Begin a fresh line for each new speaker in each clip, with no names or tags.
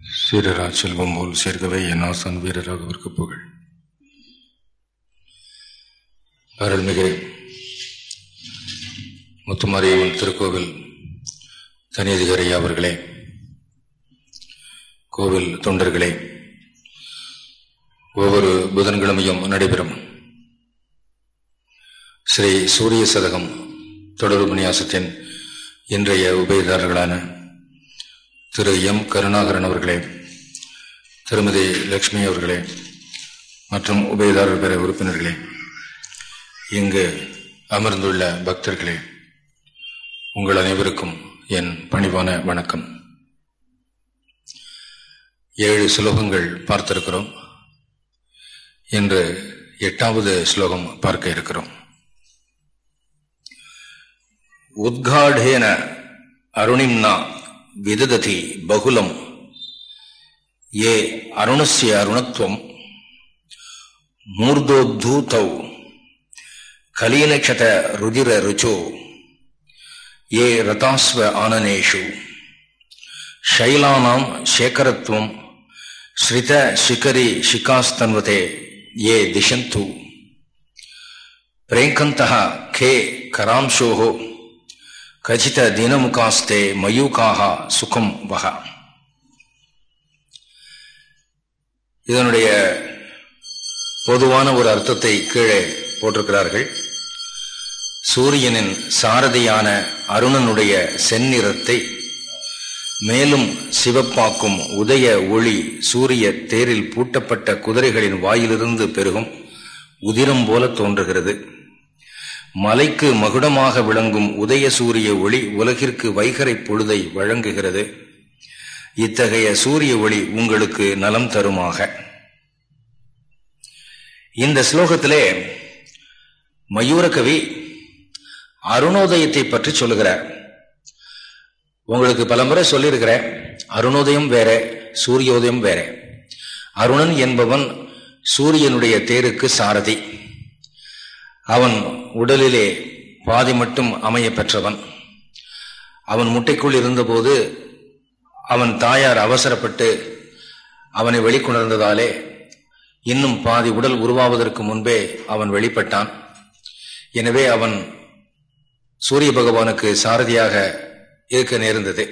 சீரரா செல்வம் போல் சேர்க்கவே என் ஆசான் வீரராகவிற்கு புகழ். அருள்மிகு முத்துமாரியம்மன் திருக்கோவில் தனியதிகாரி அவர்களே கோவில் தொண்டர்களே ஒவ்வொரு புதன்கிழமையும் நடைபெறும் ஸ்ரீ சூரிய சதகம் தொடர் உபன்யாசத்தின் இன்றைய உபயதாரர்களான திரு எம் கருணாகரன் அவர்களே திருமதி லக்ஷ்மி அவர்களே மற்றும் உபயதாரர் பெற உறுப்பினர்களே இங்கு அமர்ந்துள்ள பக்தர்களே உங்கள் அனைவருக்கும் என் பணிவான வணக்கம். ஏழு ஸ்லோகங்கள் பார்த்திருக்கிறோம். இன்று எட்டாவது ஸ்லோகம் பார்க்க இருக்கிறோம். உத்காடேன அருணிம்னா விதததி பகுலம். ஏ அருணஸ்ய அருணத்துவம். மூர்தோத்தூத்தௌ கலீனக்ஷத ருதிர ருச்சோ. ஏ ரதாஸ்வ ஆனனேஷு. சைலானாம் சேகரத்துவம். ஸ்ரித சிகரி சிகாஸ்தன்வதே. ஏ திஷந்து. பிரேங்கந்தா கே கராம்சோஹோ. கஜித தினமுகாஸ்தே மயூகாக சுகம் வக இதனுடைய பொதுவான ஒரு அர்த்தத்தை கீழே போட்டிருக்கிறார்கள். சூரியனின் சாரதியான அருணனுடைய செந்நிறத்தை மேலும் சிவப்பாக்கும் உதய ஒளி சூரிய தேரில் பூட்டப்பட்ட குதிரைகளின் வாயிலிருந்து பெருகும் உதிரம் போல தோன்றுகிறது. மலைக்கு மகுடமாக விளங்கும் உதய சூரிய ஒளி உலகிற்கு வைகரை பொழுதை வழங்குகிறது. இத்தகைய சூரிய ஒளி உங்களுக்கு நலம் தருமாக. இந்த ஸ்லோகத்திலே மயூரகவி அருணோதயத்தை பற்றி சொல்லுகிறார். உங்களுக்கு பலமுறை சொல்லியிருக்கிறேன் அருணோதயம் வேற சூரியோதயம் வேற. அருணன் என்பவன் சூரியனுடைய தேருக்கு சாரதி. அவன் உடலிலே பாதி மட்டும் அமைய பெற்றவன். அவன் முட்டைக்குள் இருந்தபோது அவன் தாயார் அவசரப்பட்டு அவனை வெளிக்கொணர்ந்ததாலே இன்னும் பாதி உடல் உருவாவதற்கு முன்பே அவன் வெளிப்பட்டான். எனவே அவன் சூரிய பகவானுக்கு சாரதியாக இருக்க நேர்ந்தது.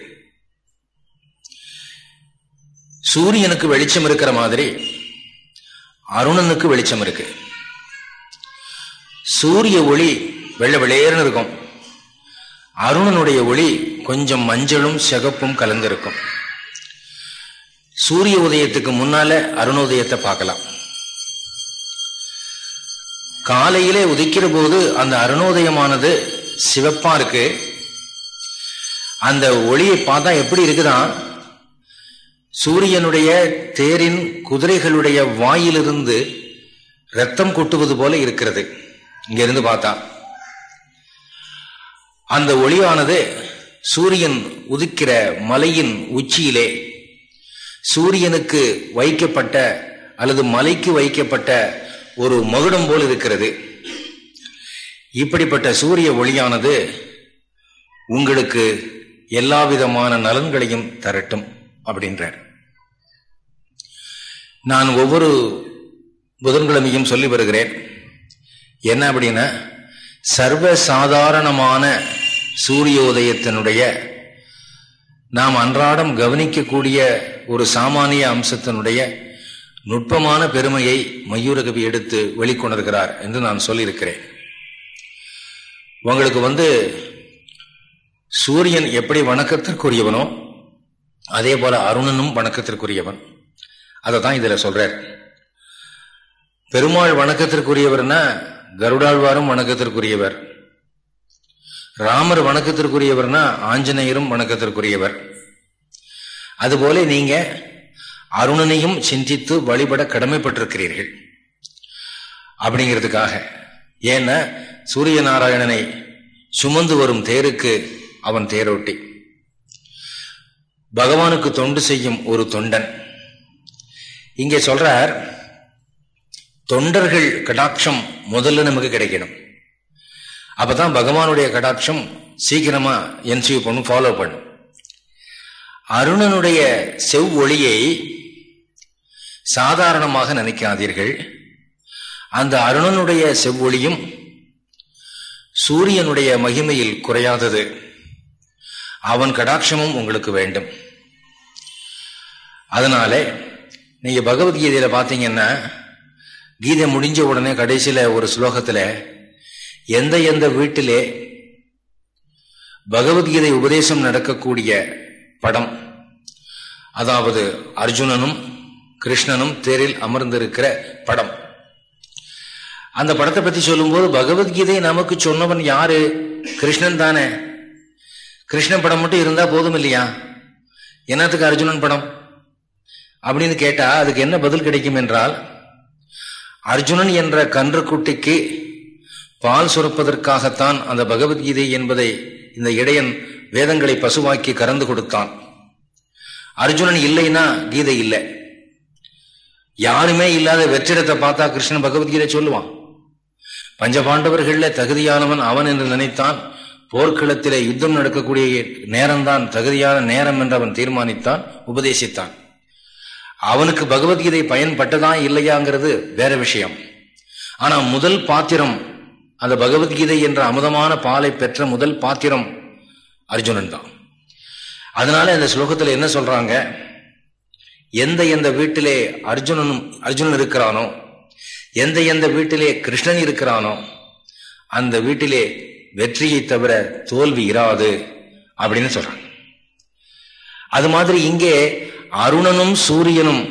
சூரியனுக்கு வெளிச்சம் இருக்கிற மாதிரி அருணனுக்கு வெளிச்சம் இருக்கு. சூரிய ஒளி வெள்ள வெளியேறன்னு இருக்கும். அருணனுடைய ஒளி கொஞ்சம் மஞ்சளும் சிகப்பும் கலந்திருக்கும். சூரிய உதயத்துக்கு முன்னால அருணோதயத்தை பார்க்கலாம். காலையிலே உதிக்கிற போது அந்த அருணோதயமானது சிவப்பா இருக்கு. அந்த ஒளியை பார்த்தா எப்படி இருக்குதான் சூரியனுடைய தேரின் குதிரைகளுடைய வாயிலிருந்து ரத்தம் கொட்டுவது போல இருக்கிறது. இங்கிருந்து பார்த்தா. அந்த ஒளியானது சூரியன் உதிக்கிற மலையின் உச்சியிலே சூரியனுக்கு வைக்கப்பட்ட அல்லது மலைக்கு வைக்கப்பட்ட ஒரு மகுடம் போல் இருக்கிறது. இப்படிப்பட்ட சூரிய ஒளியானது உங்களுக்கு எல்லா விதமான நலன்களையும் தரட்டும் அப்படின்றார். நான் ஒவ்வொரு புதன்கிழமையும் சொல்லி வருகிறேன். என்ன அப்படின்னா சர்வ சாதாரணமான சூரியோதயத்தினுடைய நாம் அன்றாடம் கவனிக்கக்கூடிய ஒரு சாமானிய அம்சத்தினுடைய நுட்பமான பெருமையை மயூரகவி எடுத்து வெளிக்கொணர்கிறார் என்று நான் சொல்லியிருக்கிறேன். உங்களுக்கு வந்து சூரியன் எப்படி வணக்கத்திற்குரியவனோ அதே போல அருணனும் வணக்கத்திற்குரியவன். அதை தான் இதில் சொல்றார். பெருமாள் வணக்கத்திற்குரியவர்னா கருடாழ்வாரும் வணக்கத்திற்குரியவர். ராமர் வணக்கத்திற்குரியவர்னா ஆஞ்சநேயரும் வணக்கத்திற்குரியவர். அதுபோல நீங்க அருணனையும் சிந்தித்து வழிபட கடமைப்பட்டிருக்கிறீர்கள். அப்படிங்கிறதுக்காக. ஏன்னா சூரிய நாராயணனை சுமந்து வரும் தேருக்கு அவன் தேரோட்டி. பகவானுக்கு தொண்டு செய்யும் ஒரு தொண்டன். இங்கே சொல்றார் தொண்டர்கள் கடாட்சம் முதல்ல நமக்கு கிடைக்கணும். அப்பதான் பகவானுடைய கடாட்சம் சீக்கிரமா என்சியூ பண்ணும் ஃபாலோ பண்ணும் அருணனுடைய செவ்வொளியை சாதாரணமாக நினைக்காதீர்கள். அந்த அருணனுடைய செவ்வொளியும் சூரியனுடைய மகிமையில் குறையாதது. அவன் கடாட்சமும் உங்களுக்கு வேண்டும். அதனால நீங்க பகவத்கீதையில பாத்தீங்கன்னா கீதை முடிஞ்ச உடனே கடைசியில ஒரு ஸ்லோகத்துல எந்த எந்த வீட்டிலே பகவத்கீதை உபதேசம் நடக்கக்கூடிய படம் அதாவது அர்ஜுனனும் கிருஷ்ணனும் தேரில் அமர்ந்திருக்கிற படம். அந்த படத்தை பத்தி சொல்லும்போது பகவத்கீதை நமக்கு சொன்னவன் யாரு? கிருஷ்ணன் தானே. கிருஷ்ணன் படம் மட்டும் இருந்தா போதும் இல்லையா? என்னத்துக்கு அர்ஜுனன் படம்? அப்படின்னு கேட்டா அதுக்கு என்ன பதில் கிடைக்கும் என்றால் அர்ஜுனன் என்ற கன்றுக்குட்டிக்கு பால் சுரப்பதற்காகத்தான் அந்த பகவத்கீதை என்பதை இந்த இடையன் வேதங்களை பசுவாக்கி கறந்து கொடுத்தான். அர்ஜுனன் இல்லைன்னா கீதை இல்லை. யாருமே இல்லாத வெற்றிடத்தை பார்த்தா கிருஷ்ணன் பகவத்கீதை சொல்லுவான். பஞ்சபாண்டவர்கள தகுதியானவன் அவன் என்று நினைத்தான். போர்க்களத்திலே யுத்தம் நடக்கக்கூடிய நேரம்தான் தகுதியான நேரம் என்று அவன் தீர்மானித்தான் உபதேசித்தான். அவனுக்கு பகவத்கீதை பயன்பட்டதா இல்லையாங்கிறது வேற விஷயம். ஆனா முதல் பாத்திரம் அந்த பகவத்கீதை என்ற அமுதமான பாலை பெற்ற முதல் பாத்திரம் அர்ஜுனன் தான். அதனால இந்த ஸ்லோகத்துல என்ன சொல்றாங்க? எந்த எந்த வீட்டிலே அர்ஜுனனும் அர்ஜுனன் இருக்கிறானோ எந்த எந்த வீட்டிலே கிருஷ்ணன் இருக்கிறானோ அந்த வீட்டிலே வெற்றியை தவிர தோல்வி இராது அப்படின்னு சொல்றாங்க. அது மாதிரி இங்கே அருணனும் சூரியனும்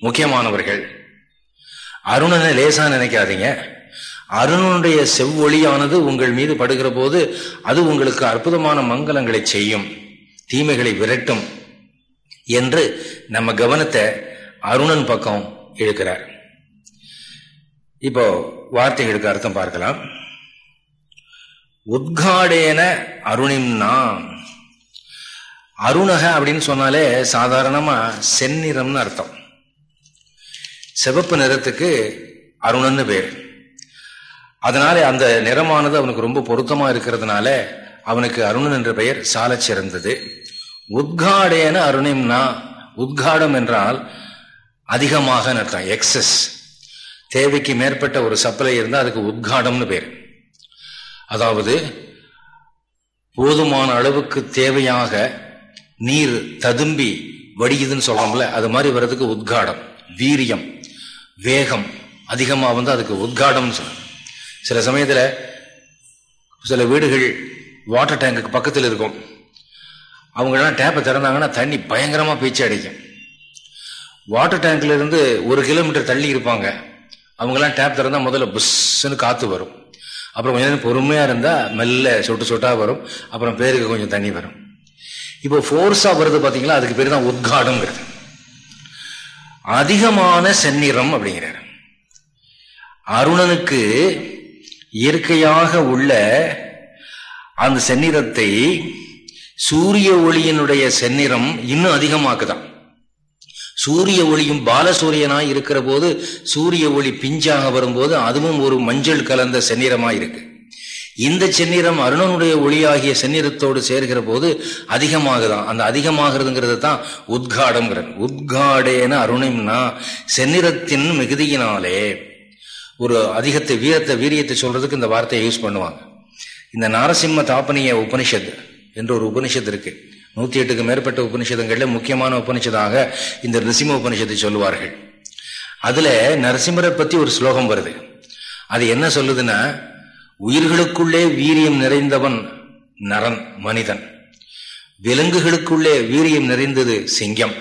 முக்கியமானவர்கள். அருணனை லேசா நினைக்காதீங்க. அருணனுடைய செவ்வொளியானது உங்கள் மீது படுகிற போது அது உங்களுக்கு அற்புதமான மங்களங்களை செய்யும் தீமைகளை விரட்டும் என்று நம்ம கவனத்தை அருணன் பக்கம் இழுக்கிறார். இப்போ வார்த்தைகளுக்கு அர்த்தம் பார்க்கலாம். உத்காடேன அருணிம்னா அருணக அப்படின்னு சொன்னாலே சாதாரணமா செந்நிறம்னு அர்த்தம். சிவப்பு நிறத்துக்கு அருணன்னு பேர். அதனால அந்த நிறமானது அவனுக்கு ரொம்ப பொருத்தமா இருக்கிறதுனால அவனுக்கு அருணன் என்ற பெயர் சால சிறந்தது. உத்காடேன அருணிம்னா உத்காடம் என்றால் அதிகமாக அர்த்தம் எக்ஸஸ் தேவைக்கு மேற்பட்ட ஒரு சப்ளை இருந்தால் அதுக்கு உத்காடம்னு பேர். அதாவது போதுமான அளவுக்கு தேவையாக நீர் ததும்பி வடியுதுன்னு சொல்றோம்ல அது மாதிரி வர்றதுக்கு உத்காடம் வீரியம் வேகம் அதிகமாக வந்து அதுக்கு உத்காடம் சில சமயத்தில் சில வீடுகள் வாட்டர் டேங்குக்கு பக்கத்தில் இருக்கும். அவங்கெல்லாம் டேப்பை திறந்தாங்கன்னா தண்ணி பயங்கரமாக பீச்சு அடிக்கும். வாட்டர் டேங்க்ல இருந்து ஒரு கிலோமீட்டர் தள்ளி இருப்பாங்க. அவங்கெல்லாம் டேப் திறந்தால் முதல்ல புஷ்ஷுன்னு காற்று வரும். அப்புறம் கொஞ்சம் நேரம் பொறுமையாக இருந்தால் மெல்ல சொட்டு சொட்டாக வரும். அப்புறம் பேருக்கு கொஞ்சம் தண்ணி வரும். இப்போ ஃபோர்ஸா வருது பாத்தீங்களா? அதுக்கு பேர் தான் உத்காடம்ங்கிறது. அதிகமான செந்நிறம் அப்படிங்கிறார். அருணனுக்கு இயற்கையாக உள்ள அந்த செந்நிறத்தை சூரிய ஒளியினுடைய செந்நிறம் இன்னும் அதிகமாக்குதான். சூரிய ஒளியும் பாலசூரியனாய் இருக்கிற போது சூரிய ஒளி பிஞ்சாக வரும்போது அதுவும் ஒரு மஞ்சள் கலந்த செந்நிறமாய் இருக்கு. இந்த செந்நிறம் அருணனுடைய ஒளியாகிய செந்நிறத்தோடு சேர்கிற போது அதிகமாகுதான். அந்த அதிகமாகிறதுங்கிறது தான் உத்காடம்ங்கிறது உத்காடேன அருணம்னா செந்நிறத்தின் மிகுதியினாலே ஒரு அதிகத்தை வீரத்தை வீரியத்தை சொல்றதுக்கு இந்த வார்த்தையை யூஸ் பண்ணுவாங்க. இந்த நாரசிம்ம தாப்பனிய உபனிஷத் என்று ஒரு உபனிஷத் இருக்கு. நூத்தி எட்டுக்கு மேற்பட்ட உபனிஷதங்கள்ல முக்கியமான உபனிஷதாக இந்த நரசிம்ம உபனிஷத்தை சொல்லுவார்கள். அதுல நரசிம்மரை பத்தி ஒரு ஸ்லோகம் வருது. அது என்ன சொல்லுதுன்னா உயிர்களுக்குள்ளே வீரியம் நிறைந்தவன் நரன் மனிதன். விலங்குகளுக்குள்ளே வீரியம் நிறைந்தது சிங்கம்.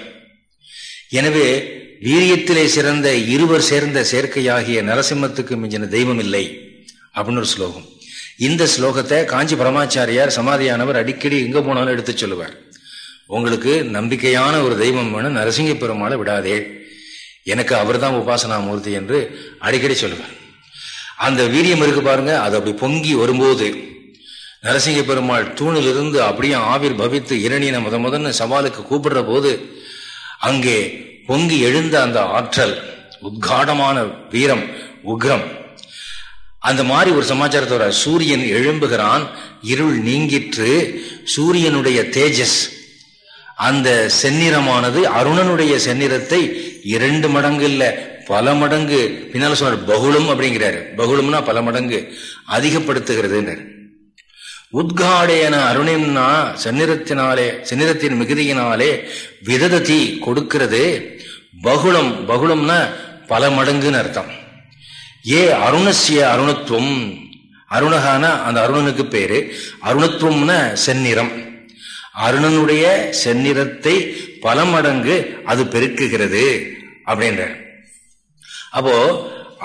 எனவே வீரியத்திலே சிறந்த இருவர் சேர்ந்த சேர்க்கையாகிய நரசிம்மத்துக்கு மிஞ்சின தெய்வம் இல்லை அப்படின்னு ஒரு ஸ்லோகம். இந்த ஸ்லோகத்தை காஞ்சி பரமாச்சாரியார் சமாதியானவர் அடிக்கடி எங்க போனாலும் எடுத்து சொல்லுவார். உங்களுக்கு நம்பிக்கையான ஒரு தெய்வம் வேணும் நரசிங்க பெருமாளை விடாதே. எனக்கு அவர் தான் உபாசனா மூர்த்தி என்று அடிக்கடி சொல்லுவார். அந்த வீரியம் இருக்கு பாருங்க அது அப்படி பொங்கி வரும்போது நரசிங்க பெருமாள் தூணிலிருந்து அப்படியே ஆவிர் பவித்து இரணியனை முத முதன்னு சவாலுக்கு கூப்பிடுற போது அங்கே பொங்கி எழுந்த அந்த ஆற்றல் உத்காடமான வீரம் உக்ரம். அந்த மாதிரி ஒரு சமாச்சாரத்தோட சூரியன் எழும்புகிறான் இருள் நீங்கிற்று சூரியனுடைய தேஜஸ். அந்த செந்நிறமானது அருணனுடைய செந்நிறத்தை இரண்டு மடங்கு இல்ல பல மடங்கு பின்னால சொன்னார் பகுளம் அப்படிங்கிறாரு. பகுளம்னா பல மடங்கு அதிகப்படுத்துகிறது உத்காடையன அருணின்னா செந்நிறத்தினாலே செந்நிறத்தின் மிகுதியினாலே விதததி கொடுக்கிறது. பகுளம் பகுளம்னா பல மடங்குன்னு அர்த்தம். ஏ அருணசிய அருணத்துவம். அருணகான அந்த அருணனுக்கு பேரு. அருணத்துவம்னா செந்நிறம். அருணனுடைய செந்நிறத்தை பல மடங்கு அது பெருக்குகிறது அப்படின்ற அப்போ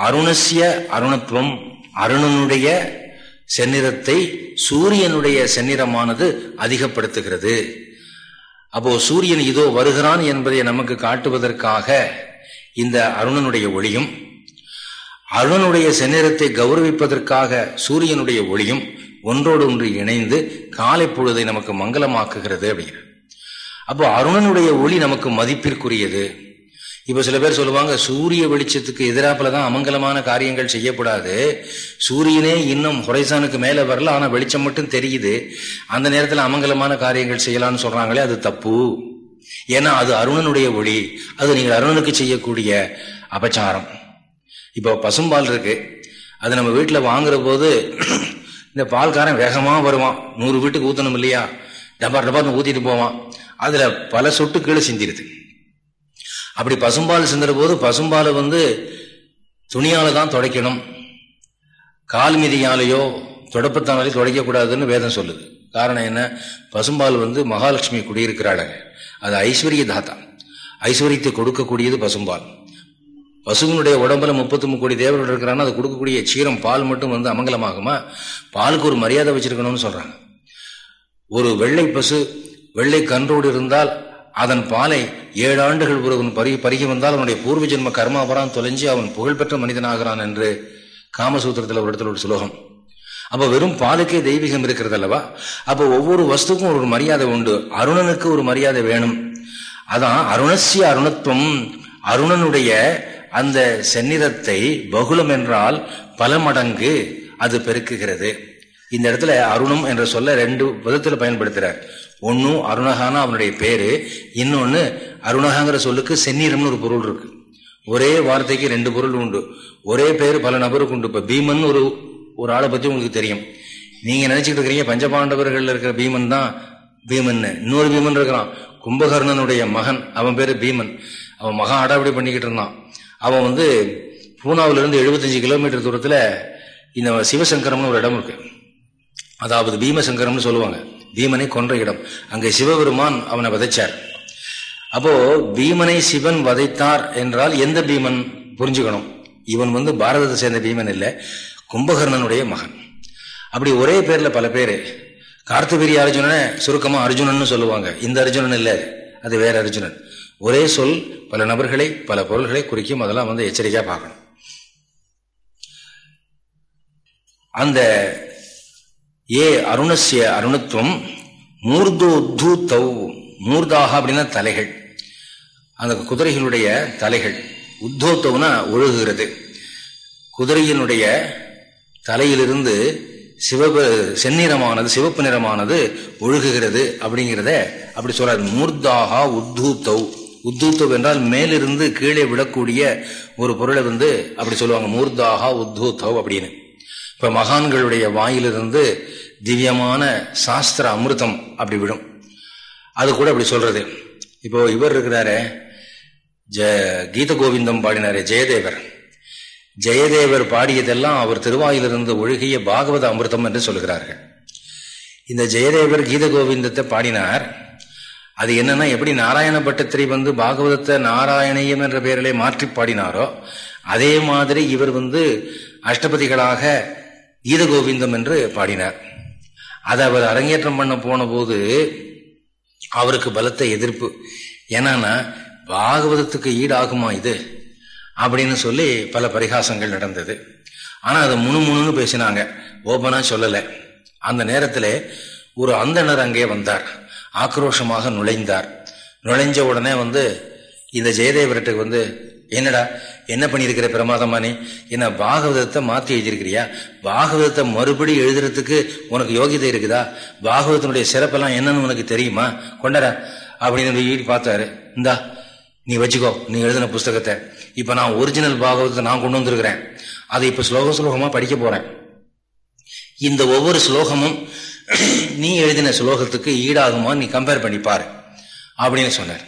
அருணசிய அருணத்துவம் அருணனுடைய செந்நிறத்தை சூரியனுடைய செந்நிறமானது அதிகப்படுத்துகிறது. அப்போ சூரியன் இதோ வருகிறான் என்பதை நமக்கு காட்டுவதற்காக இந்த அருணனுடைய ஒளியும் அருணனுடைய செந்நிறத்தை கௌரவிப்பதற்காக சூரியனுடைய ஒளியும் ஒன்றோடு ஒன்று இணைந்து காலை பொழுதை நமக்கு மங்களமாக்குகிறது அப்படிங்கிற. அப்போ அருணனுடைய ஒளி நமக்கு மதிப்பிற்குரியது. இப்போ சில பேர் சொல்லுவாங்க சூரிய வெளிச்சத்துக்கு எதிராப்புல தான் அமங்கலமான காரியங்கள் செய்யப்படாது சூரியனே இன்னும் ஹொரைசானுக்கு மேலே வரல ஆனால் வெளிச்சம் மட்டும் தெரியுது. அந்த நேரத்தில் அமங்கலமான காரியங்கள் செய்யலாம்னு சொல்கிறாங்களே அது தப்பு. ஏன்னா அது அருணனுடைய ஒளி. அது நீங்கள் அருணனுக்கு செய்யக்கூடிய அபச்சாரம். இப்போ பசும்பால் இருக்கு. அது நம்ம வீட்டில் வாங்குற போது இந்த பால்காரன் வேகமாக வருவான். நூறு வீட்டுக்கு ஊற்றணும் இல்லையா? டபார் டபார்னு ஊற்றிட்டு போவான். அதில் பல சொட்டு கீழே சிந்திருது அப்படி பசும்பால் சிந்துற போது பசும்பாலை வந்து துணியால தான் துடைக்கணும். கால் மிதியாலேயோ தொடப்பத்தானாலையும் துடைக்கக்கூடாதுன்னு வேதம் சொல்லுது. காரணம் என்ன? பசும்பால் வந்து மகாலட்சுமி குடியிருக்கிறாள் அது ஐஸ்வர்ய தாத்தா. ஐஸ்வர்யத்தை கொடுக்கக்கூடியது பசும்பால். பசுவினுடைய உடம்புல முப்பத்தி மூணு கோடி தேவர்கள் இருக்கிறாங்கன்னா அது கொடுக்கக்கூடிய சீரம் பால் மட்டும் வந்து அமங்கலமாகுமா? பாலுக்கு ஒரு மரியாதை வச்சிருக்கணும்னு சொல்றாங்க. ஒரு வெள்ளை பசு வெள்ளை கன்றோடு இருந்தால் அதன் பாலை ஏழு ஆண்டுகள் ஒருவன் பருகி பருகி வந்தால் அவனுடைய பூர்வ ஜென்ம கர்மாபரான் தொலைஞ்சு அவன் புகழ்பெற்ற மனிதனாகிறான் என்று காமசூத்திரத்தில் ஒரு இடத்துல ஒரு சுலோகம். அப்போ வெறும் பாலுக்கே தெய்வீகம் இருக்கிறது அல்லவா? அப்போ ஒவ்வொரு வஸ்துக்கும் ஒரு மரியாதை உண்டு. அருணனுக்கு ஒரு மரியாதை வேணும். அதான் அருணசிய அருணத்துவம் அருணனுடைய அந்த செந்நிறத்தை பகுலம் என்றால் பல மடங்கு அது பெருக்குகிறது. இந்த இடத்துல அருணம் என்ற சொல்ல ரெண்டு விதத்துல பயன்படுத்துறார். ஒன்னும் அருணகான அவனுடைய பேரு இன்னொன்னு அருணகாங்கிற சொல்லுக்கு செந்நீரம்னு ஒரு பொருள் இருக்கு. ஒரே வார்த்தைக்கு ரெண்டு பொருள் உண்டு. ஒரே பேர் பல நபருக்கு உண்டு. இப்ப பீமன் ஒரு ஒரு ஆளை பத்தி உங்களுக்கு தெரியும். நீங்க நினைச்சிட்டு இருக்கிறீங்க பஞ்சபாண்டவர்கள் இருக்கிற பீமன் தான் பீமன் இன்னொரு பீமன் இருக்கிறான். கும்பகர்ணனுடைய மகன். அவன் பேரு பீமன். அவன் மகா அடாவடி பண்ணிக்கிட்டு இருந்தான். அவன் வந்து பூனாவிலிருந்து எழுபத்தஞ்சு கிலோமீட்டர் தூரத்தில் இந்த சிவசங்கரம்னு ஒரு இடம் இருக்கு. அதாவது பீமசங்கரம்னு சொல்லுவாங்க. பீமனை கொன்ற இடம். அங்கே சிவபெருமான் அவனை வதைச்சார். அப்போ பீமனை சிவன் வதைத்தார் என்றால் எந்த பீமன்? புரிஞ்சுக்கணும். இவன் வந்து பாரதத்தை சேர்ந்த பீமன் இல்லை. கும்பகர்ணனுடைய மகன். அப்படி ஒரே பேர்ல பல பேரு. கார்த்தவீரிய அர்ஜுனனை சுருக்கமா அர்ஜுனன் சொல்லுவாங்க. இந்த அர்ஜுனன் இல்லை அது வேற அர்ஜுனன். ஒரே சொல் பல நபர்களை பல பொருள்களை குறிக்கும். அதெல்லாம் வந்து எச்சரிக்கையா பார்க்கணும். அந்த ஏ அருணசிய அருணத்துவம் மூர்தோத்து தௌ மூர்தாக அப்படின்னா தலைகள். அந்த குதிரைகளுடைய தலைகள். உத்தோத்தவனா ஒழுகுகிறது. குதிரையினுடைய தலையிலிருந்து சிவப செந்நிறமானது சிவப்பு நிறமானது ஒழுகுகிறது அப்படிங்கிறத அப்படி சொல்றாரு. மூர்தாகா உத்தூத்தவ் உத்தூத்தவ் என்றால் மேலிருந்து கீழே விடக்கூடிய ஒரு பொருளை வந்து அப்படி சொல்லுவாங்க. மூர்தாகா உத்தூத்தவ் அப்படின்னு. இப்போ மகான்களுடைய வாயிலிருந்து திவ்யமான சாஸ்திர அமிர்தம் அப்படி விடும். அது கூட அப்படி சொல்றது. இப்போ இவர் இருக்கிறாரு ஜ கீத கோவிந்தம் பாடினாரு ஜெயதேவர். ஜெயதேவர் பாடியதெல்லாம் அவர் திருவாயிலிருந்து ஒழுகிய பாகவத அமிர்தம் என்று சொல்கிறார்கள். இந்த ஜெயதேவர் கீத கோவிந்தத்தை பாடினார். அது என்னன்னா எப்படி நாராயண பட்டத்திரி வந்து பாகவதத்தை நாராயணியம் என்ற பெயரிலே மாற்றி பாடினாரோ அதே மாதிரி இவர் வந்து அஷ்டபதிகளாக கீத கோவிந்தம் என்று பாடினார். அதை அவர் அரங்கேற்றம் பண்ண போன போது அவருக்கு பலத்த எதிர்ப்பு. என்னன்னா பாகவதத்துக்கு ஈடாகுமா இது? அப்படின்னு சொல்லி பல பரிகாசங்கள் நடந்தது. ஆனால் அதை முணுமுணுன்னு பேசினாங்க. ஓபனாக சொல்லலை. அந்த நேரத்தில் ஒரு அந்தனர் அங்கே வந்தார். ஆக்ரோஷமாக நுழைந்தார். நுழைஞ்ச உடனே வந்து இந்த ஜெயதேவரட்டுக்கு வந்து என்னடா என்ன பண்ணியிருக்கிற பிரமாதமானே? என்ன பாகவதத்தை மாற்றி எழுதியிருக்கிறியா? பாகவதத்தை மறுபடி எழுதுறதுக்கு உனக்கு யோகியதை இருக்குதா? பாகவதத்தினுடைய சிறப்பெல்லாம் என்னன்னு உனக்கு தெரியுமா? கொண்டரா அப்படின்னு வீடு பார்த்தாரு. இந்தா நீ வச்சுக்கோ நீ எழுதின புஸ்தகத்தை. இப்ப நான் ஒரிஜினல் பாகவதத்தை நான் கொண்டு வந்திருக்கிறேன். அதை இப்ப ஸ்லோக ஸ்லோகமா படிக்க போறேன். இந்த ஒவ்வொரு ஸ்லோகமும் நீ எழுதின ஸ்லோகத்துக்கு ஈடாகுமா நீ கம்பேர் பண்ணி பாரு அப்படின்னு சொன்னார்.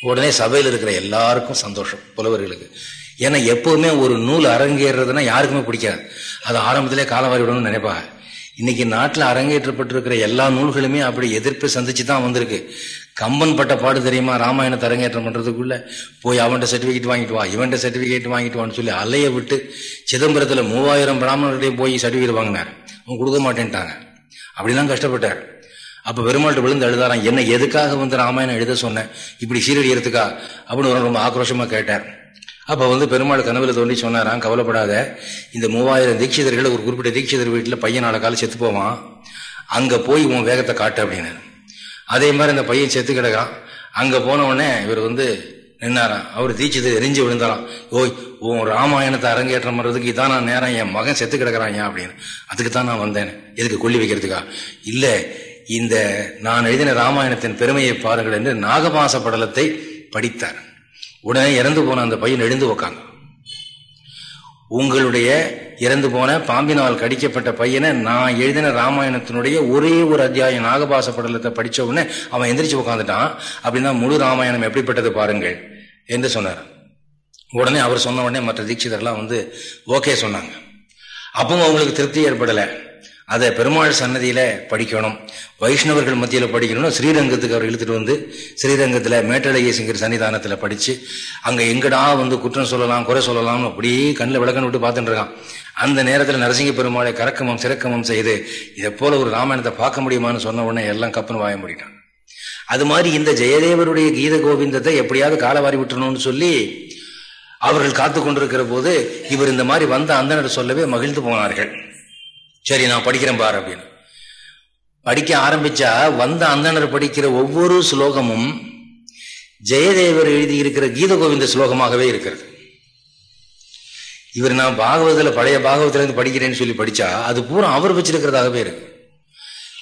உடனே சபையில் இருக்கிற எல்லாருக்கும் சந்தோஷம் புலவர்களுக்கு. ஏன்னா எப்பவுமே ஒரு நூல் அரங்கேறதுன்னா யாருக்குமே பிடிக்காது. அது ஆரம்பத்திலே காலவாரி விடணும்னு நினைப்பாங்க. இன்னைக்கு நாட்டில் அரங்கேற்றப்பட்டிருக்கிற எல்லா நூல்களுமே அப்படி எதிர்ப்பு சந்திச்சு தான் வந்திருக்கு. கம்பன் பட்ட பாடு தெரியுமா? ராமாயணத்தை அரங்கேற்றம் பண்ணுறதுக்குள்ளே போய் அவன்கிட்ட சர்டிஃபிகேட் வாங்கிட்டு வா இவன்கிட்ட சர்டிஃபிகேட் வாங்கிட்டு வான்னு சொல்லி அலைய விட்டு சிதம்பரத்தில் மூவாயிரம் பிராமணர்கிட்டையும் போய் சர்டிஃபிகேட் வாங்கினார். அவன் கொடுக்க மாட்டேன்ட்டாங்க. அப்படிலாம் கஷ்டப்பட்டார். அப்ப பெருமாள்கிட்ட விழுந்து எழுதாராம் என்ன எதுக்காக வந்து ராமாயணம் எழுத சொன்னேன் இப்படி சீரடிக்கிறதுக்கா அப்படின்னு ரொம்ப ஆக்ரோஷமா கேட்டார். அப்ப வந்து பெருமாள் கனவுல தோண்டி சொன்னாராம் கவலைப்படாத. இந்த மூவாயிரம் தீட்சிதர்கள் ஒரு குறிப்பிட்ட தீட்சிதர் வீட்டுல பையன் நாளை காலம் செத்து போவான். அங்க போய் உன் வேகத்தை காட்டு அப்படின்னு அதே மாதிரி அந்த பையன் செத்து கிடக்கான் அங்க போன உடனே இவர் வந்து நின்னாராம். அவர் தீட்சிதை எரிஞ்சு விழுந்தாராம். ஓய் உன் ராமாயணத்தை அரங்கேற்றம் பண்றதுக்கு இதான் நான் நேரம். என் மகன் செத்து கிடக்கிறான் ஏன்? அப்படின்னு. அதுக்கு தான் நான் வந்தேன். எதுக்கு கொல்லி வைக்கிறதுக்கா? இல்ல இந்த நான் எழுதின ராமாயணத்தின் பெருமையை பாருங்கள் என்று நாகபாச படலத்தை படித்தார். உடனே இறந்து போன அந்த பையன் எழுந்து உக்காங்க உங்களுடைய இறந்து போன பாம்பினால் கடிக்கப்பட்ட பையனை நான் எழுதின ராமாயணத்தினுடைய ஒரே ஒரு அத்தியாயம் நாகபாச படலத்தை படித்த உடனே அவன் எந்திரிச்சு உட்காந்துட்டான் அப்படின்னா முழு ராமாயணம் எப்படிப்பட்டது பாருங்கள் என்று சொன்னார். உடனே அவர் சொன்ன உடனே மற்ற தீட்சிதர்லாம் வந்து ஓகே சொன்னாங்க. அப்பவும் அவங்களுக்கு திருப்தி ஏற்படலை. அதை பெருமாள் சன்னதியில படிக்கணும். வைஷ்ணவர்கள் மத்தியில படிக்கணும்னா ஸ்ரீரங்கத்துக்கு அவர் இழுத்துட்டு வந்து ஸ்ரீரங்கத்துல சிங்கர் சன்னிதானத்துல படிச்சு அங்க எங்கடா வந்து குற்றம் சொல்லலாம் குறை சொல்லலாம்னு அப்படியே கண்ணில் விளக்கன்னு விட்டு பார்த்துட்டு இருக்கான். அந்த நேரத்தில் நரசிங்க பெருமாளை கரக்கமம் சிறக்கமம் செய்து இதை போல ஒரு ராமாயணத்தை பார்க்க முடியுமான்னு சொன்ன உடனே எல்லாம் கப்புன்னு வாய முடிட்டான். அது மாதிரி இந்த ஜெயதேவருடைய கீத கோவிந்தத்தை எப்படியாவது காலவாரி விட்டுணும்னு சொல்லி அவர்கள் காத்து கொண்டிருக்கிற போது இவர் இந்த மாதிரி வந்த அந்தனர் சொல்லவே மகிழ்ந்து போனார்கள். சரி நான் படிக்கிறேன் பாரு அப்படின்னு. படிக்க ஆரம்பிச்சா வந்த அந்தனர் படிக்கிற ஒவ்வொரு ஸ்லோகமும் ஜெயதேவர் எழுதியிருக்கிற கீத கோவிந்த ஸ்லோகமாகவே இருக்கிறது. இவர் நான் பாகவதத்துல பழைய பாகவத்துல இருந்து படிக்கிறேன்னு சொல்லி படித்தா அது பூரா அவர் வச்சிருக்கிறதாகவே இருக்கு.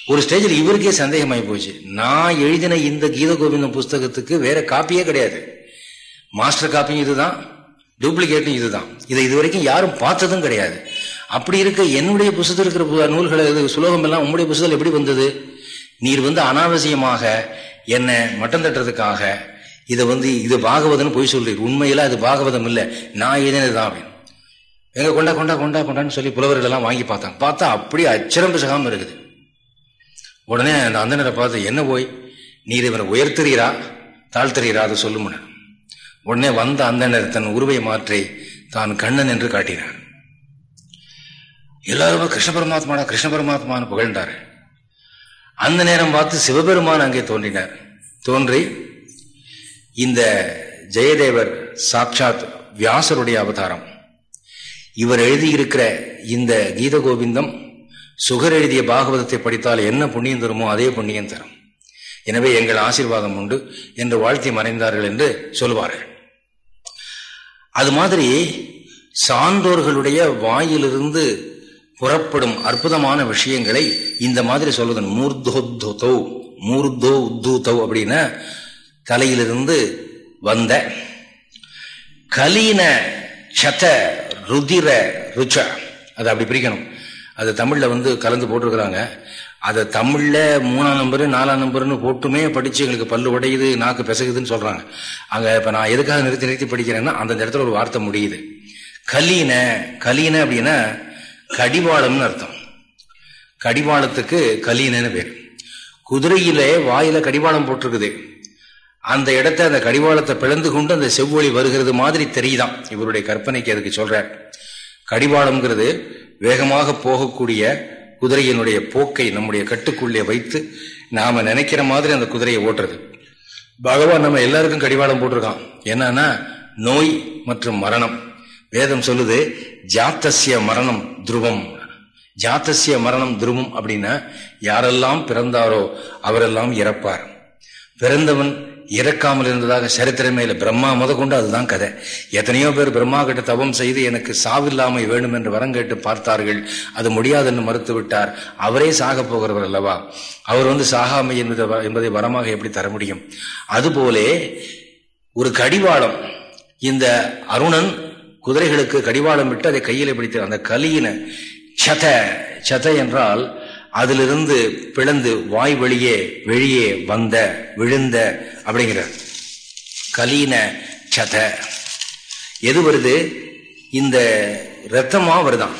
ஒரு ஸ்டேஜில் இவருக்கே சந்தேகமாகி போச்சு. நான் எழுதின இந்த கீத கோவிந்தம் புஸ்தகத்துக்கு வேற காப்பியே கிடையாது. மாஸ்டர் காப்பியும் இதுதான் டூப்ளிகேட்டும் இதுதான். இதை இது வரைக்கும் யாரும் பார்த்ததும் கிடையாது. அப்படி இருக்க என்னுடைய புஸ்தத்தில் இருக்கிற நூல்களை சுலோகம் எல்லாம் உங்களுடைய புத்தகத்தில் எப்படி வந்தது? நீர் வந்து அனாவசியமாக என்னை மட்டம் தட்டுறதுக்காக இதை வந்து இது பாகவதன் போய் சொல்றீர். உண்மையில அது பாகவதம் இல்லை. நான் எழுதினதுதான் அப்படின்னு எங்க கொண்டா கொண்டா கொண்டா கொண்டான்னு சொல்லி புலவர்கள் எல்லாம் வாங்கி பார்த்தாங்க. பார்த்தா அப்படியே அச்சரம் பிசகாம இருக்குது. உடனே அந்த அந்தனரை பார்த்து என்ன போய்? நீர் இவரை உயர்த்துறீரா? தாழ்த்துறீரா? அதை சொல்லும் உடனே வந்த அந்தனர் தன் உருவை மாற்றி தான் கண்ணன் என்று காட்டினார். எல்லாருமே கிருஷ்ண பரமாத்மாடா கிருஷ்ண பரமாத்மான்னு புகழ்ந்தார். அந்த நேரம் பார்த்து சிவபெருமான் அங்கே தோன்றினார். தோன்றி இந்த ஜெயதேவர் சாட்சாத் வியாசருடைய அவதாரம் இவர் எழுதியிருக்கிற இந்த கீத கோவிந்தம் சுகர் எழுதிய பாகவதத்தை படித்தால் என்ன புண்ணியம் தருமோ அதே புண்ணியம் தரும். எனவே எங்கள் ஆசீர்வாதம் உண்டு என்று வாழ்த்தி மறைந்தார்கள் என்று சொல்வார்கள். அது மாதிரி சான்றோர்களுடைய வாயிலிருந்து புறப்படும் அற்புதமான விஷயங்களை இந்த மாதிரி சொல்வதன் மூர்தோத்தோ மூர்தோ உத்தூத்தோ அப்படின்னா தலையிலிருந்து வந்த கலீன சத ருதிர ருச்ச. அதை அப்படி பிரிக்கணும். அது தமிழ்ல வந்து கலந்து போட்டிருக்கிறாங்க. அதை தமிழ்ல மூணாம் நம்பரு நாலாம் நம்பர்னு போட்டுமே படிச்சு எங்களுக்கு பல்லு உடையுது நாக்கு பிசகுதுன்னு சொல்றாங்க. அங்க இப்ப நான் எதுக்காக நிறுத்தி நிறுத்தி படிக்கிறேன்னா அந்த இடத்துல ஒரு வார்த்தை முடியுது. கலீன கலீன அப்படின்னா கடிவாளம்னு அர்த்தம். கடிவாளத்துக்கு கலீனன்னு பேர். குதிரையிலே வாயில கடிவாளம் போட்டிருக்குது. அந்த இடத்த அந்த கடிவாளத்தை பிளந்து கொண்டு அந்த செவ்வொழி வருகிறது மாதிரி தெரியுதான். இவருடைய கற்பனைக்கு அதுக்கு சொல்ற கடிவாளம்ங்கிறது வேகமாக போகக்கூடிய குதிரையினுடைய போக்கை நம்முடைய கட்டுக்குள்ளே வைத்து நாம நினைக்கிற மாதிரி அந்த குதிரையை ஓட்டுறது. பகவான் நம்ம எல்லாருக்கும் கடிவாளம் போட்டிருக்கான். என்னன்னா நோய் மற்றும் மரணம். வேதம் சொல்லுது ஜாத்தசிய மரணம் துருவம். ஜாத்தசிய மரணம் துருவம் அப்படின்னா யாரெல்லாம் பிறந்தாரோ அவரெல்லாம் இறப்பார். பிறந்தவன் இறக்காமல் இருந்ததாக சரித்திரமே இல்லை பிரம்மா முத கொண்டு அதுதான் கதை. எத்தனையோ பேர் பிரம்மா கிட்ட தவம் செய்து எனக்கு சாவில்லாமை வேண்டும் என்று வரம் கேட்டு பார்த்தார்கள். அது முடியாதென்று மறுத்து விட்டார் அவரே சாக போகிறவர் அல்லவா? அவர் வந்து சாகாமை என்பதை என்பதை வரமாக எப்படி தர முடியும்? அதுபோலே ஒரு கடிவாளம் இந்த அருணன் குதிரைகளுக்கு கடிவாளம் விட்டு அதை கையில் பிடித்து அந்த கலியின சத சத என்றால் அதிலிருந்து பிளந்து வாய் வெளியே வெளியே வந்த விழுந்த அப்படிங்கிற கலீன சத. எது வருது? இந்த ரத்தமா வருதான்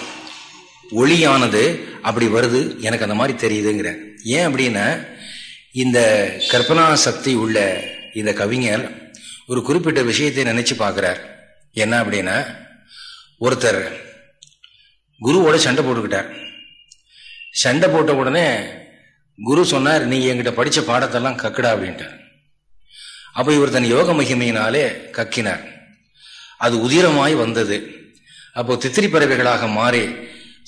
ஒளியானது அப்படி வருது. எனக்கு அந்த மாதிரி தெரியுதுங்கிற ஏன் அப்படின்னா இந்த கற்பனா சக்தி உள்ள இந்த கவிஞர் ஒரு குறிப்பிட்ட விஷயத்தை நினைச்சு பார்க்கிறார். என்ன அப்படின்னா ஒருத்தர் குருவோட சண்டை போட்டுக்கிட்டார். சண்டை போட்ட உடனே குரு சொன்னார் நீ என்கிட்ட படித்த பாடத்தெல்லாம் கக்குடா அப்படின்ட்டார். அப்போ இவர் தன் யோக மகிமையினாலே கக்கினார். அது உதிரமாய் வந்தது. அப்போ தித்திரி பறவைகளாக மாறி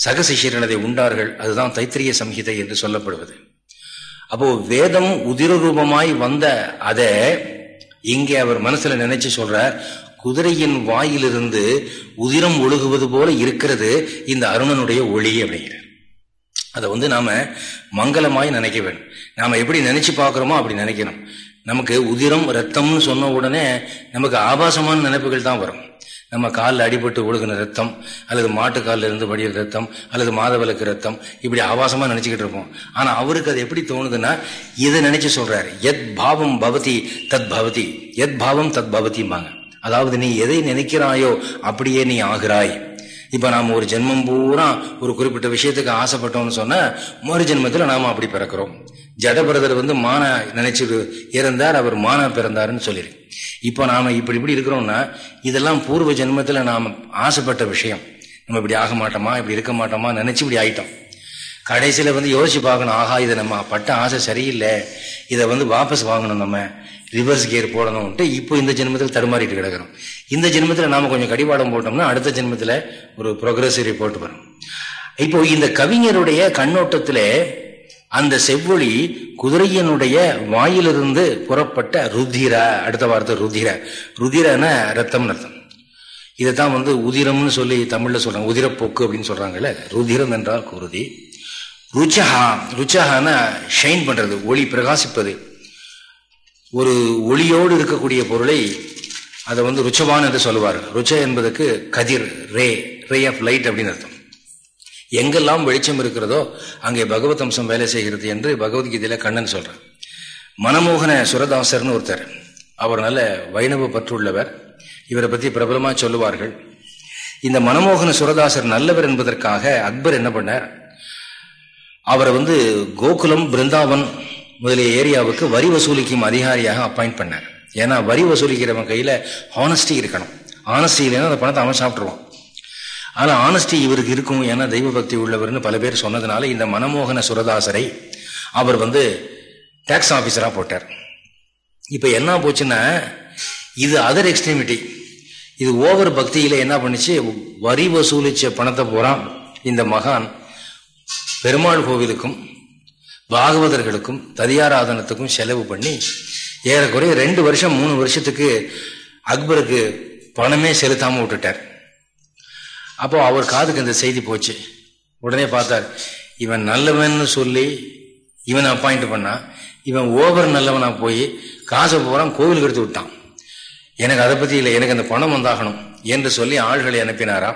சக சிஷியர்கள் அதை உண்டார்கள். அதுதான் தைத்திரிய சம்ஹிதை என்று சொல்லப்படுவது. அப்போ வேதம் உதிர ரூபமாய் வந்த அதை இங்கே அவர் மனசுல நினைச்சு சொல்றார். குதிரையின் வாயிலிருந்து உதிரம் ஒழுகுவது போல இருக்கிறது இந்த அருணனுடைய ஒளி அப்படிங்கிறார். அதை வந்து நாம மங்களமாய் நினைக்க வேண்டும். நாம எப்படி நினைச்சு பார்க்கிறோமோ அப்படி நினைக்கணும். நமக்கு உதிரம் ரத்தம்னு சொன்ன உடனே நமக்கு ஆபாசமான நினைப்புகள் தான் வரும். நம்ம காலில் அடிபட்டு ஒழுகின ரத்தம் அல்லது மாட்டுக்காலில் இருந்து வடிகிற ரத்தம் அல்லது மாதவிலக்கு ரத்தம் இப்படி ஆபாசமா நினைச்சுக்கிட்டு இருப்போம். ஆனா அவருக்கு அது எப்படி தோணுதுன்னா இதை நினைச்சு சொல்றாரு? எத் பாவம் பவதி தத் பவதி எத் பாவம் தத் பவதிம்பாங்க. அதாவது நீ எதை நினைக்கிறாயோ அப்படியே நீ ஆகிறாய். இப்ப நாம ஒரு ஜென்மம் பூரா ஒரு குறிப்பிட்ட விஷயத்துக்கு ஆசைப்பட்டோம்னு சொன்னால் மறு ஜென்மத்துல நாம அப்படி பிறக்கிறோம். ஜடபிரதர் வந்து மான நினைச்சு இறந்தார் அவர் மான பிறந்தாருன்னு சொல்லியிருக்கு இப்ப நாம இப்படி இப்படி இருக்கிறோம்னா இதெல்லாம் பூர்வ ஜென்மத்துல நாம ஆசைப்பட்ட விஷயம். நம்ம இப்படி ஆக மாட்டோமா இப்படி இருக்க மாட்டோமா நினைச்சு இப்படி ஆயிட்டோம். கடைசியில் வந்து யோசிச்சு பார்க்கணும் ஆஹா இதை நம்ம பட்ட ஆசை சரியில்லை. இதை வந்து வாபஸ் வாங்கணும் நம்ம ரிவர்ஸ் கியர் போடணும்ட்டு இப்போ இந்த ஜென்மத்தில் தடுமாறிட்டு கிடக்கிறோம். இந்த ஜென்மத்தில் நாம் கொஞ்சம் கடிவாடம் போட்டோம்னா அடுத்த ஜென்மத்தில் ஒரு ப்ரோக்ரஸிவ் ரிப்போர்ட் வரும். இப்போ இந்த கவிஞருடைய கண்ணோட்டத்தில் அந்த செவ்வொளி குதிரையனுடைய வாயிலிருந்து புறப்பட்ட ருதிரா அடுத்த வார்த்தை ருதிர ருதிரன ரத்தம் அர்த்தம். இதைத்தான் வந்து உதிரம்னு சொல்லி தமிழில் சொல்கிறாங்க உதிரப்போக்கு அப்படின்னு சொல்கிறாங்கல்ல ருதிரம் என்றால் குருதி. ருச்சகா ருச்சஹான ஷைன் பண்றது ஒளி பிரகாசிப்பது. ஒரு ஒளியோடு இருக்கக்கூடிய பொருளை அதை வந்து ருச்சவான் என்று சொல்லுவார் ருச்ச என்பதற்கு கதிர் ரே ரே ஆஃப் லைட் அப்படின்னு அர்த்தம். எங்கெல்லாம் வெளிச்சம் இருக்கிறதோ அங்கே பகவத் அம்சம் வேலை செய்கிறது என்று பகவத்கீதையில கண்ணன் சொல்றார் மனமோகன சுரதாசர்னு ஒருத்தர். அவர் நல்ல வைணவ பற்றுள்ளவர். இவரை பத்தி பிரபலமா சொல்லுவார்கள். இந்த மனமோகன சுரதாசர் நல்லவர் என்பதற்காக அக்பர் என்ன பண்ணார்? அவரை வந்து கோகுலம் பிருந்தாவன் முதலிய ஏரியாவுக்கு வரி வசூலிக்கும் அதிகாரியாக அப்பாயிண்ட் பண்ணார். ஏன்னா வரி வசூலிக்கிறவன் கையில் ஹானஸ்டி இருக்கணும். ஆனஸ்டி இல்லைன்னா அந்த பணத்தை அவன் சாப்பிட்ருவான் ஆனால் ஆனஸ்டி இவருக்கு இருக்கும். ஏன்னா தெய்வ பக்தி உள்ளவர்னு பல பேர் சொன்னதுனால இந்த மனமோகன சுரதாசரை அவர் வந்து டேக்ஸ் ஆஃபீஸராக போட்டார். இப்போ என்ன போச்சுன்னா இது அதர் எக்ஸ்ட்ரீமிட்டி இது ஓவர் பக்தியில் என்ன பண்ணுச்சு? வரி வசூலிச்ச பணத்தை பூரா இந்த மகான். பெருமாள் கோவிலுக்கும் பாகவதர்களுக்கும் ததியாராதனத்துக்கும் செலவு பண்ணி ஏறக்குறைய ரெண்டு வருஷம் மூணு வருஷத்துக்கு அக்பருக்கு பணமே செலுத்தாம விட்டுட்டார். அப்போ அவர் காதுக்கு அந்த செய்தி போச்சு. உடனே பார்த்தார் இவன் நல்லவன் சொல்லி இவன் அப்பாயிண்ட் பண்ணா இவன் ஓவர் நல்லவனா போய் காசை போறான் கோவிலுக்கு எடுத்து விட்டான். எனக்கு அதை பத்தி இல்லை எனக்கு அந்த பணம் வந்தாகணும் என்று சொல்லி ஆள்களை அனுப்பினாரா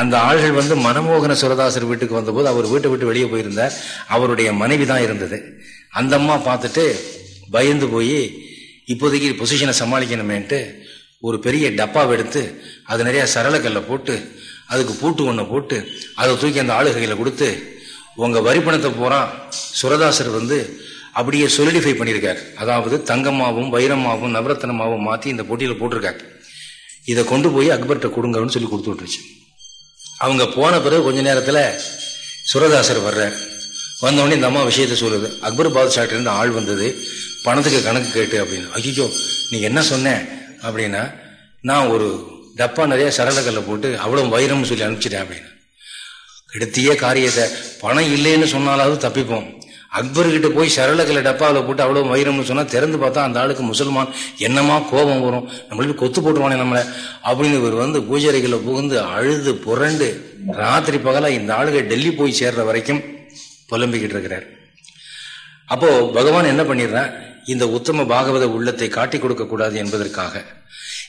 அந்த ஆள்கள் வந்து மனமோகன சுரதாசர் வீட்டுக்கு வந்தபோது அவர் வீட்டை விட்டு வெளியே போயிருந்தார். அவருடைய மனைவி தான் இருந்தது. அந்த அம்மா பார்த்துட்டு பயந்து போய் இப்போதைக்கு பொசிஷனை சமாளிக்கணுமேன்ட்டு ஒரு பெரிய டப்பாவை எடுத்து அது நிறைய சரளக்கல்லை போட்டு அதுக்கு பூட்டு ஒன்று போட்டு அதை தூக்கி அந்த ஆளுகையில் கொடுத்து உங்கள் வரி பணத்தை சுரதாசர் வந்து அப்படியே சொலிடிஃபை பண்ணியிருக்காரு. அதாவது தங்கம்மாவும் வைரமாகவும் நவரத்தனமாகவும் மாற்றி இந்த போட்டியில் போட்டிருக்காரு. இதை கொண்டு போய் அக்பர்கிட்ட கொடுங்கன்னு சொல்லி கொடுத்து விட்டுருச்சு. அவங்க போன பிறகு கொஞ்ச நேரத்தில் சுரதாசர் வர்றார். வந்தவொடனே இந்த அம்மா விஷயத்த சொல்லுது. அக்பர் பாதுஷாட்டிருந்து ஆள் வந்தது. பணத்துக்கு கணக்கு கேட்டு அப்படின்னு. ஐயோ நீ என்ன சொன்ன? அப்படின்னா நான் ஒரு டப்பா நிறைய சரளக்கல்ல போட்டு அவ்வளோ வைரம்னு சொல்லி அனுப்பிச்சிட்டேன் அப்படின்னு. எடுத்தியே காரியத்தை. பணம் இல்லைன்னு சொன்னாலாவது தப்பிப்போம். அக்பர்கிட்ட போய் சரளக்கலை டப்பாவில் போட்டு அவ்வளோ வைரம்னு சொன்னால் திறந்து பார்த்தா அந்த ஆளுக்கு முசல்மான் என்னமா கோபம் வரும்? நம்மளுக்கு கொத்து போட்டுருவானே நம்மளை. அப்படின்னு இவர் வந்து பூஜாரிகளை புகுந்து அழுது புரண்டு ராத்திரி பகலாக இந்த ஆளுக டெல்லி போய் சேர்ற வரைக்கும் புலம்பிக்கிட்டு இருக்கிறார். அப்போ பகவான் என்ன பண்ணிடுறான் இந்த உத்தம பாகவத உள்ளத்தை காட்டி கொடுக்க கூடாது என்பதற்காக.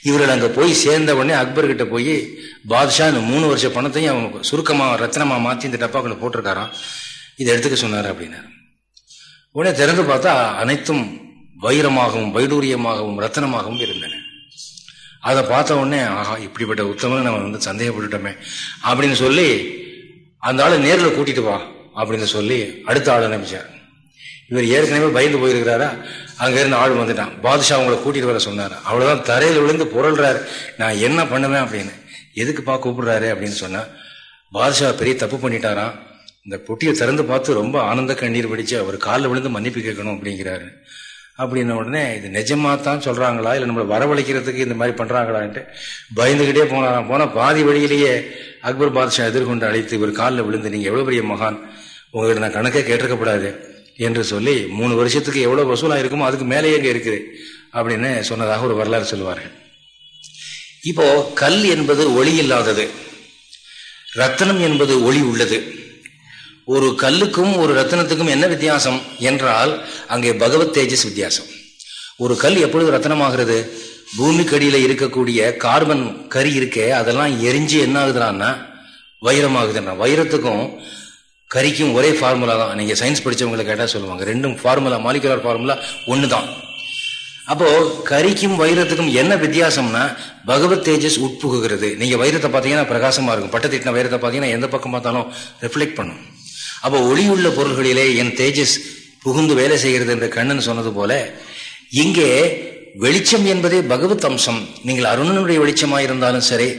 இவர்கள் அங்கே போய் சேர்ந்த உடனே அக்பர்கிட்ட போய் பாதுஷா இந்த மூணு வருஷ பணத்தையும் அவன் சுருக்கமாக ரத்னமா மாற்றி இந்த டப்பாக்களை போட்டிருக்காராம். இதை எடுத்துக்க சொன்னார் அப்படின்னாரு. உடனே திறந்து பார்த்தா அனைத்தும் வைரமாகவும் வைடூரியமாகவும் ரத்தனமாகவும் இருந்தன. அதை பார்த்த உடனே ஆஹா இப்படிப்பட்ட உத்தமன் நம்ம வந்து சந்தேகப்பட்டுட்டோமே. அப்படின்னு சொல்லி அந்த ஆளை நேரில் கூட்டிட்டு வா அப்படின்னு சொல்லி அடுத்த ஆள் அனுப்பிச்சார். இவர் ஏற்கனவே பயந்து போயிருக்கிறாரா? அங்க இருந்து ஆள் வந்துட்டான். பாதுஷா அவங்களை கூட்டிட்டு வர சொன்னார். அவ்வளவுதான் தரையில் விழுந்து புரள்றாரு. நான் என்ன பண்ணுவேன் அப்படின்னு. எதுக்குப்பா கூப்பிடுறாரு அப்படின்னு சொன்னா பாதுஷா பெரிய தப்பு பண்ணிட்டாரான் இந்த பொட்டியை திறந்து பார்த்து ரொம்ப ஆனந்த கண்ணீர் படிச்சு அவர் காலில் விழுந்து மன்னிப்பு கேட்கணும் அப்படிங்கிறாரு. அப்படின்ன உடனே இது நிஜமா தான் சொல்றாங்களா? இல்லை நம்மளை வரவழைக்கிறதுக்கு இந்த மாதிரி பண்றாங்களான்ட்டு? பயந்துகிட்டே போனாராம் போனா பாதி வழியிலேயே அக்பர் பாதுஷா எதிர்கொண்டு அழைத்து இவர் காலில் விழுந்து நீங்க எவ்வளவு பெரிய மகான்? உங்ககிட்ட நான் கணக்கே கேட்டிருக்கப்படாது. என்று சொல்லி மூணு வருஷத்துக்கு எவ்வளவு வசூலா இருக்குமோ அதுக்கு மேலேயே இங்க இருக்குது. அப்படின்னு சொன்னதாக ஒரு வரலாறு சொல்லுவார்கள். இப்போ கல் என்பது ஒளி இல்லாதது. ரத்தனம் என்பது ஒளி உள்ளது. ஒரு கல்லுக்கும் ஒரு ரத்தனத்துக்கும் என்ன வித்தியாசம் என்றால் அங்கே பகவத் தேஜஸ் வித்தியாசம். ஒரு கல் எப்பொழுது ரத்தனமாகிறது? பூமிக்கடியில் இருக்கக்கூடிய கார்பன் கறி இருக்கே அதெல்லாம் எரிஞ்சு என்ன ஆகுதுன்னா வைரமாகுதுன்னா. வைரத்துக்கும் கறிக்கும் ஒரே ஃபார்முலா தான். நீங்கள் சயின்ஸ் படிச்சவங்களை கேட்டால் சொல்லுவாங்க. ரெண்டும் ஃபார்முலா மாலிகுலர் ஃபார்முலா ஒன்று தான் அப்போது கறிக்கும் வைரத்துக்கும் என்ன வித்தியாசம்னா பகவத் தேஜஸ் உட்புகுகிறது. நீங்கள் வைரத்தை பார்த்தீங்கன்னா பிரகாசமாக இருக்கும். பட்டத்திட்டின வைரத்தை பார்த்தீங்கன்னா எந்த பக்கம் பார்த்தாலும் ரிஃப்ளெக்ட் பண்ணும். அப்போ ஒளியுள்ள பொருள்களிலே என் தேஜஸ் புகுந்து வேலை செய்கிறது என்று கண்ணன் சொன்னது போல இங்கே வெளிச்சம் என்பதே பகவத் அம்சம். நீங்கள் அருணனுடைய வெளிச்சமாக இருந்தாலும் சரி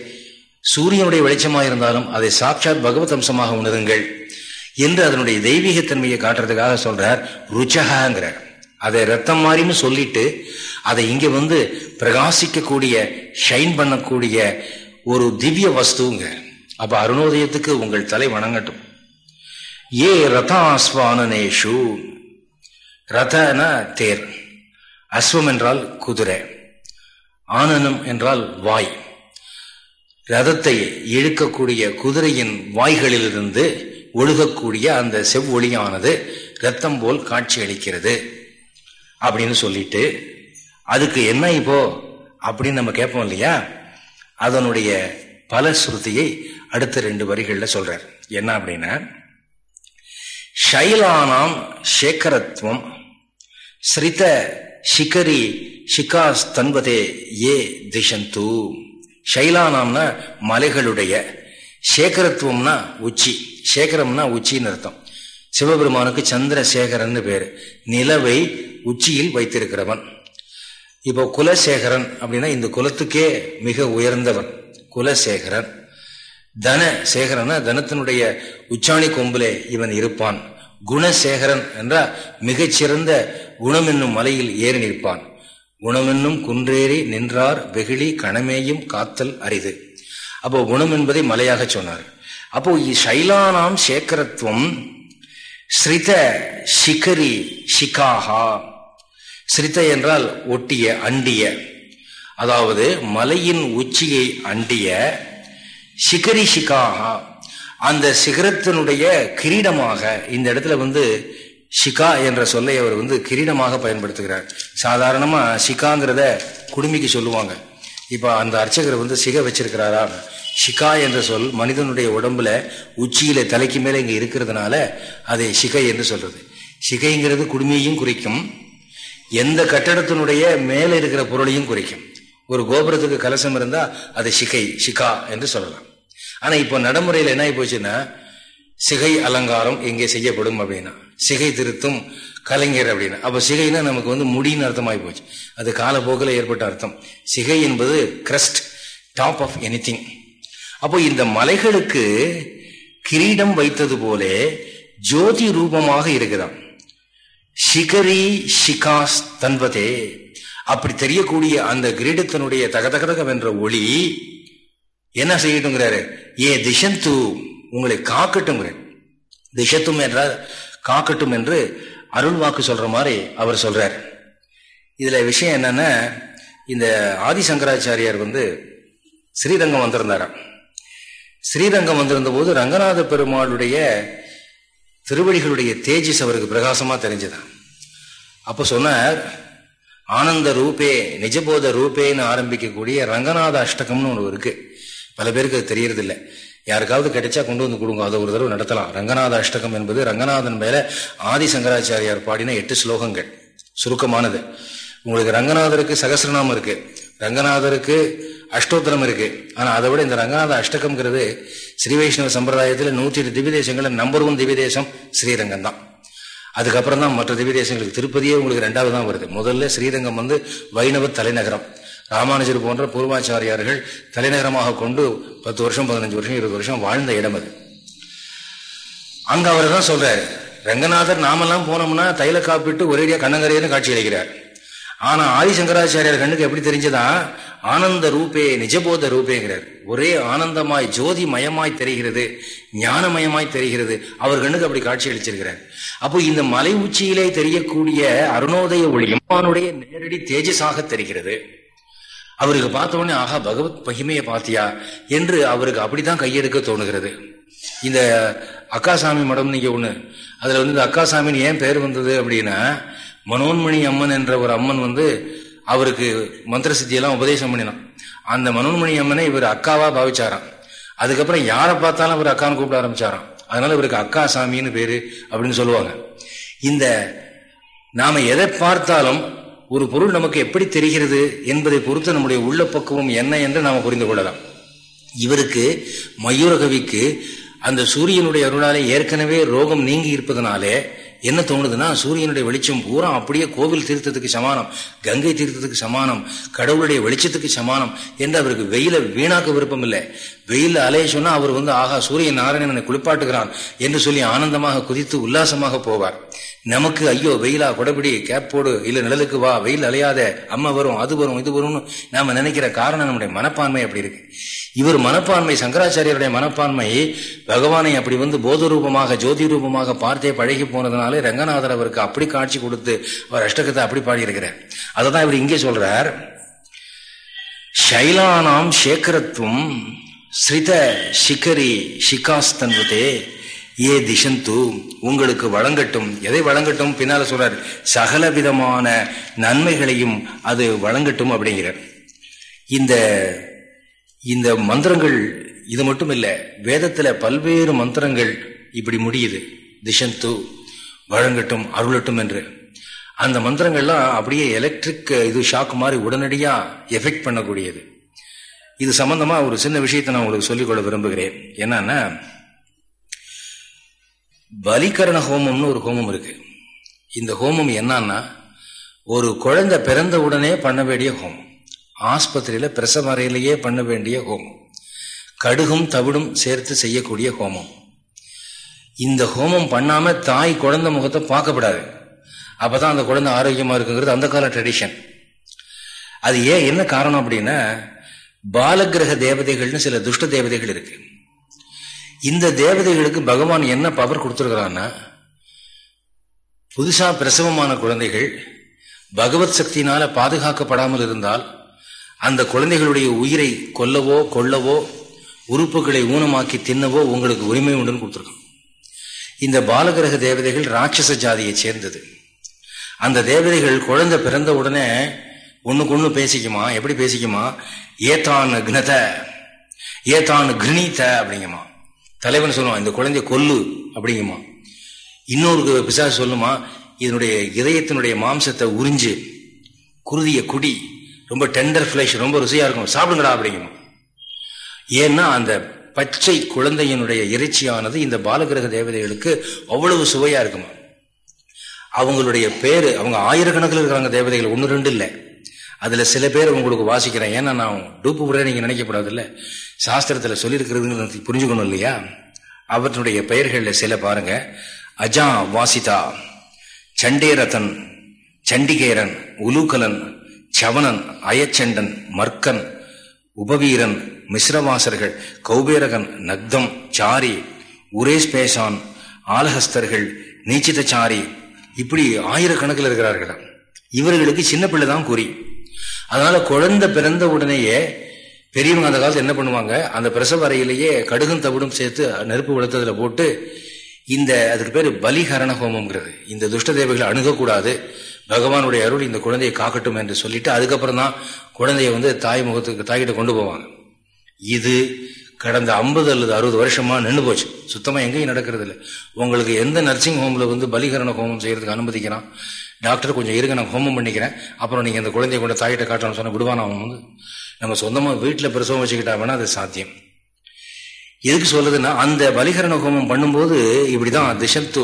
சூரியனுடைய வெளிச்சமாக இருந்தாலும் அதை சாட்சாத் பகவத் அம்சமாக உணருங்கள் என்று அதனுடைய தெய்வீகத்தன்மையை காட்டுறதுக்காக சொல்றார் ருச்சகாங்கிறார். அதை ரத்தம் மாறின்னு சொல்லிட்டு அதை இங்க வந்து பிரகாசிக்கக்கூடிய ஷைன் பண்ணக்கூடிய ஒரு திவ்ய வஸ்துங்க அப்ப அருணோதயத்துக்கு உங்கள் தலை வணங்கட்டும். ஏ ரதாஸ்வானனேஷு ரதன தேர். அஸ்வம் என்றால் குதிரை. ஆனனம் என்றால் வாய். ரதத்தை இழுக்கக்கூடிய குதிரையின் வாய்களிலிருந்து ஒழுகக்கூடிய அந்த செவ்வொளியானது ரத்தம் போல் காட்சி அளிக்கிறது அப்படின்னு சொல்லிட்டு அதுக்கு என்ன இப்போ? அப்படின்னு நம்ம கேட்போம் இல்லையா? அதனுடைய பல ஸ்ருதியை அடுத்த ரெண்டு வரிகளில் சொல்றார். என்ன அப்படின்னா ஷைலானாம் சேகரத்துவம் ஸ்ரித சிகரி ஷிகாஸ் தன்பதே ஏ திஷந்து. ஷைலானாம்னா மலைகளுடைய சேகரத்துவம்னா உச்சி சேகரம்னா உச்சின்னு அர்த்தம். சிவபெருமானுக்கு சந்திரசேகரன் பேர். நிலவை உச்சியில் வைத்திருக்கிறவன். இப்போ குலசேகரன் அப்படின்னா இந்த குலத்துக்கே மிக உயர்ந்தவன். குலசேகரன். தன சேகரனா தனத்தினுடைய உச்சாணி கொம்பிலே இவன் இருப்பான். குணசேகரன் என்றால் மிகச்சிறந்த குணம் என்னும் மலையில் ஏறி நிற்பான். குணமென்னும் குன்றேறி நின்றார் வெகுளி கணமேயும் காத்தல் அரிது. அப்போ குணம் என்பதை மலையாக சொன்னார். அப்போ சைலானாம் சேகரத்துவம் ஸ்ரித சிகரி சிகாகா ஸ்ரித என்றால் ஒட்டிய அண்டிய. அதாவது மலையின் உச்சியை அண்டிய சிகரி அந்த சிகரத்தினுடைய கிரீடமாக இந்த இடத்துல வந்து ஷிகா என்ற சொல்லை அவர் வந்து கிரீடமாக பயன்படுத்துகிறார். சாதாரணமா ஷிகாங்கிறத குடுமிக்கு சொல்லுவாங்க. இப்போ அந்த அர்ச்சகர் வந்து சிக வச்சிருக்கிறாரா? ஷிகா என்ற சொல் மனிதனுடைய உடம்புல உச்சியில தலைக்கு மேலே இங்கே இருக்கிறதுனால அதை ஷிகை என்று சொல்றது. சிகைங்கிறது குடுமையையும் குறிக்கும் எந்த கட்டடத்தினுடைய மேலே இருக்கிற பொருளையும் குறிக்கும். ஒரு கோபுரத்துக்கு கலசம் இருந்தா அது சிகை ஷிகா என்று சொல்லலாம். ஆனா இப்போ நடைமுறையில் என்ன ஆகி போச்சுன்னா சிகை அலங்காரம் எங்கே செய்யப்படும் அப்படின்னா சிகை திருத்தும் கலைஞர் அப்படின்னா. அப்போ சிகைனா நமக்கு வந்து முடின்னு அர்த்தமாகி போச்சு அது காலப்போக்கில் ஏற்பட்ட அர்த்தம். சிகை என்பது crest top of anything அப்போ இந்த மலைகளுக்கு கிரீடம் வைத்தது போலே ஜோதி ரூபமாக இருக்குதாம். சிகரி ஷிகாஸ் தன்வதே. அப்படி தெரியக்கூடிய அந்த கிரீடத்தினுடைய தகதகதகம் என்ற ஒளி என்ன செய்யட்டுங்கிறாரு? ஏ திசந்து உங்களை காக்கட்டும் திசத்தும் என்றால் காக்கட்டும் என்று அருள் வாக்கு சொல்ற மாதிரி அவர் சொல்றார். இதுல விஷயம் என்னன்னா இந்த ஆதிசங்கராச்சாரியார் வந்து ஸ்ரீரங்கம் வந்திருந்தாராம். ஸ்ரீரங்கம் வந்திருந்த போது ரங்கநாத பெருமாளுடைய திருவடிகளுடைய தேஜஸ் அவருக்கு பிரகாசமா தெரிஞ்சதான் அப்ப சொன்னார் ஆனந்த ரூபே நிஜபோத ரூபேன்னு ஆரம்பிக்கக்கூடிய ரங்கநாத அஷ்டகம்னு ஒன்று இருக்கு. பல பேருக்கு அது தெரியறது இல்லை யாருக்காவது கிடைச்சா கொண்டு வந்து கொடுங்க. அதை ஒரு தடவை நடத்தலாம். ரங்கநாத அஷ்டகம் என்பது ரங்கநாதன் மேல ஆதி சங்கராச்சாரியார் பாடின எட்டு ஸ்லோகங்கள். சுருக்கமானது. உங்களுக்கு ரங்கநாதருக்கு சகசிரநாமம் இருக்கு. ரங்கநாதருக்கு அஷ்டோத்திரம் இருக்கு. ஆனா அதை விட இந்த ரங்கநாத அஷ்டகம்ங்கிறது ஸ்ரீ வைஷ்ணவ சம்பிரதாயத்தில் நூற்றி எட்டு திவ்ய தேசங்கள்ல நம்பர் ஒன் திவ்ய தேசம் ஸ்ரீரங்கம் தான் அதுக்கப்புறம் தான் மற்ற திவ்ய தேசங்களுக்கு திருப்பதியே உங்களுக்கு ரெண்டாவது தான் வருது. முதல்ல ஸ்ரீரங்கம் வந்து வைணவ தலைநகரம். ராமானுஜர் போன்ற பூர்வாச்சாரியார்கள் தலைநகரமாக கொண்டு பத்து வருஷம் பதினஞ்சு வருஷம் இருபது வருஷம் வாழ்ந்த இடம் அது. அங்க அவர் தான் சொல்றாரு ரங்கநாதர் நாமெல்லாம் போனோம்னா தைல காப்பிட்டு ஒரேடியா கண்ணங்கரையன்னு காட்சி அளிக்கிறார். ஆனா ஆதிசங்கராச்சாரியார் கண்ணுக்கு எப்படி தெரிஞ்சதா? ஆனந்த ரூபே நிஜபோத ரூபேங்கிறார். ஒரே ஆனந்தமாய் ஜோதி மயமாய் தெரிகிறது ஞானமயமாய் தெரிகிறது. அவர் கண்ணுக்கு அப்படி காட்சி அளிச்சிருக்கிறார். அப்போ இந்த மலை உச்சியிலே தெரியக்கூடிய அருணோதய ஒளி எம்மானுடைய நேரடி தேஜஸாக தெரிகிறது. அவருக்கு பார்த்த உடனே ஆஹா பகவத் மகிமையை பார்த்தியா? என்று அவருக்கு அப்படித்தான் கையெடுக்க தோணுகிறது. இந்த அக்காசாமி மடம் நீங்க ஒண்ணு. அதுல வந்து இந்த அக்காசாமின்னு ஏன் பேர் வந்தது? அப்படின்னா மனோன்மணி அம்மன் என்ற ஒரு அம்மன் வந்து அவருக்கு மந்திர சித்தியெல்லாம் உபதேசம் பண்ணினான். அந்த மனோன்மணி அம்மனை இவர் அக்காவா பாவிச்சாராம். அதுக்கப்புறம் யாரை பார்த்தாலும் இவர் அக்கான்னு கூப்பிட ஆரம்பிச்சாராம். அதனால இவருக்கு அக்கா சாமின்னு பேரு அப்படின்னு சொல்லுவாங்க. இந்த நாம எதை பார்த்தாலும் ஒரு பொருள் நமக்கு எப்படி தெரிகிறது என்பதை பொறுத்து நம்முடைய உள்ள பக்குவம் என்ன என்று நாம் புரிந்து கொள்ளலாம். இவருக்கு மயூரகவிக்கு அந்த சூரியனுடைய அருளாலே ஏற்கனவே ரோகம் நீங்கி இருப்பதனாலே என்ன தோணுதுன்னா சூரியனுடைய வெளிச்சம் பூரா அப்படியே கோவில் தீர்த்தத்துக்கு சமானம் கங்கை தீர்த்தத்துக்கு சமானம் கடவுளுடைய வெளிச்சத்துக்கு சமானம் என்று அவருக்கு வெயில வீணாக்க விருப்பம் இல்லை வெயில் அலைய சொன்னா அவர் வந்து ஆகா சூரிய நாராயணனை குளிப்பாட்டுகிறான் என்று சொல்லி ஆனந்தமாக குதித்து உல்லாசமாக போவார். நமக்கு ஐயோ வெயிலா கொடபிடி கேப்போடு இல்ல நிழலுக்கு வா வெயில் அலையாத அம்மா வரும் அது வரும் இது வரும்னு நாம நினைக்கிற காரணம் நம்முடைய மனப்பான்மை அப்படி இருக்கு. இவர் மனப்பான்மை சங்கராச்சாரியருடைய மனப்பான்மை பகவானை அப்படி வந்து போத ரூபமாக ஜோதி ரூபமாக பார்த்தே பழகி போனதுனாலே ரங்கநாதர் அவருக்கு அப்படி காட்சி கொடுத்து அவர் அஷ்டகத்தை அப்படி பாடியிருக்கிறார். அதை தான் இவர் இங்கே சொல்றார். சைலானாம் சேகரத்துவம் ஸ்ரித சிகரி ஷிகாஸ்தன்வதே ஏ திசந்து உங்களுக்கு வழங்கட்டும். எதை வழங்கட்டும்? பின்னால சொல்றார் சகல விதமான நன்மைகளையும் அது வழங்கட்டும் அப்படிங்கிறார். இந்த இந்த மந்திரங்கள் இது மட்டும் இல்ல வேதத்துல பல்வேறு மந்திரங்கள் இப்படி முடியுது. திசந்து வழங்கட்டும் அருளட்டும் என்று. அந்த மந்திரங்கள்லாம் அப்படியே எலக்ட்ரிக் இது ஷாக் மாதிரி உடனடியாக எஃபெக்ட் பண்ணக்கூடியது. இது சம்பந்தமா ஒரு சின்ன விஷயத்தை நான் உங்களுக்கு சொல்லிக்கொள்ள விரும்புகிறேன். என்னன்னா பலிகரண ஹோமம்னு ஒரு ஹோமம் இருக்கு. இந்த ஹோமம் என்னன்னா ஒரு குழந்தை பிறந்த உடனே பண்ண வேண்டிய ஹோமம். ஆஸ்பத்திரியில பிரசவ அறையிலேயே பண்ண வேண்டிய ஹோமம். கடுகும் தவிடும் சேர்த்து செய்யக்கூடிய ஹோமம். இந்த ஹோமம் பண்ணாம தாய் குழந்தை முகத்தை பார்க்கப்படாது. அப்பதான் அந்த குழந்தை ஆரோக்கியமா இருக்குங்கிறது அந்த கால ட்ரெடிஷன் அது ஏன் என்ன காரணம் அப்படின்னா பாலகிரக தேவதைகள்னு சில துஷ்ட தேவதைகள் இருக்கு. இந்த தேவதைகளுக்கு பகவான் என்ன பவர் கொடுத்துருக்கிறான்னா புதுசாக பிரசவமான குழந்தைகள் பகவத் சக்தியினால பாதுகாக்கப்படாமல் இருந்தால் அந்த குழந்தைகளுடைய உயிரை கொல்லவோ கொல்லவோ உறுப்புகளை ஊனமாக்கி தின்னவோ உங்களுக்கு உரிமை உண்டுன்னு கொடுத்துருக்கோம். இந்த பாலகிரக தேவதைகள் ராட்சச ஜாதியை சேர்ந்தது. அந்த தேவதைகள் குழந்தை பிறந்த உடனே ஒண்ணுக்கு ஒன்று பேசிக்குமா எப்படி பேசிக்குமா? ஏத்தான் கிணத ஏத்தான் கிருணித்த அப்படிங்கம்மா தலைவன் சொல்லுவான் இந்த குழந்தைய கொல்லு அப்படிங்குமா. இன்னொரு பிசா சொல்லுமா இதனுடைய இதயத்தினுடைய மாம்சத்தை உறிஞ்சு குருதிய குடி ரொம்ப டெண்டர் ஃபிளஷ் ரொம்ப ருசியா இருக்கும் சாப்பிடுங்கடா அப்படிங்குமா. ஏன்னா அந்த பச்சை குழந்தையினுடைய இறைச்சியானது இந்த பாலகிரக தேவதைகளுக்கு அவ்வளவு சுவையா இருக்குமா. அவங்களுடைய பேரு அவங்க ஆயிரக்கணக்கில் இருக்கிறாங்க தேவதைகள் ஒன்று ரெண்டு இல்லை. அதுல சில பேர் உங்களுக்கு வாசிக்கிறேன். ஏன்னா நான் டூப்பு கூட நீங்க நினைக்கப்படாது இல்ல சாஸ்திரத்துல புரிஞ்சுக்கணும் இல்லையா? அவற்றுடைய பெயர்கள்ல சில பாருங்க. அஜா வாசிதா சண்டேரதன் சண்டிகேரன் உலூக்கலன் சவணன் அயச்சண்டன் மர்க்கன் உபவீரன் மிஸ்ரவாசர்கள் கௌபேரகன் நக்தம் சாரி உரேஸ்பேசான் ஆலஹஸ்தர்கள் நீச்சிதச்சாரி இப்படி ஆயிரக்கணக்கில் இருக்கிறார்களாம். இவர்களுக்கு சின்ன பிள்ளை தான் குறி. அதனால குழந்தை பிறந்த உடனேயே பெரியவங்க அந்த காலத்தில் என்ன பண்ணுவாங்க? அந்த பிரசவ அறையிலேயே கடுகும் தவிடும் சேர்த்து நெருப்பு வளர்த்ததுல போட்டு இந்த அதுக்கு பேர் பலிகரண ஹோமம்ங்கிறது. இந்த துஷ்ட தேவைகளை அணுகக்கூடாது. பகவானுடைய அருள் இந்த குழந்தையை காக்கட்டும் என்று சொல்லிட்டு அதுக்கப்புறம் தான் குழந்தைய வந்து தாய் முகத்துக்கு தாய்கிட்ட கொண்டு போவாங்க. இது கடந்த ஐம்பது அல்லது அறுபது வருஷமா நின்று போச்சு. சுத்தமா எங்கேயும் நடக்கிறது இல்லை உங்களுக்கு எந்த நர்சிங் ஹோம்ல வந்து பலிகரண ஹோமம் செய்யறதுக்கு அனுமதிக்கிறான் டாக்டர் கொஞ்சம் இருங்க நான் ஹோமம் பண்ணிக்கிறேன். அப்புறம் நீங்கள் இந்த குழந்தைய கொண்டு தாயிட்ட காட்டணும்னு சொன்னால் விடுவானா அவன் வந்து? நம்ம சொந்தமாக வீட்டில் பிரசவம் வச்சுக்கிட்டா வேணா அது சாத்தியம். எதுக்கு சொல்றதுன்னா அந்த பலிகரண ஹோமம் பண்ணும்போது இப்படிதான் திசத்து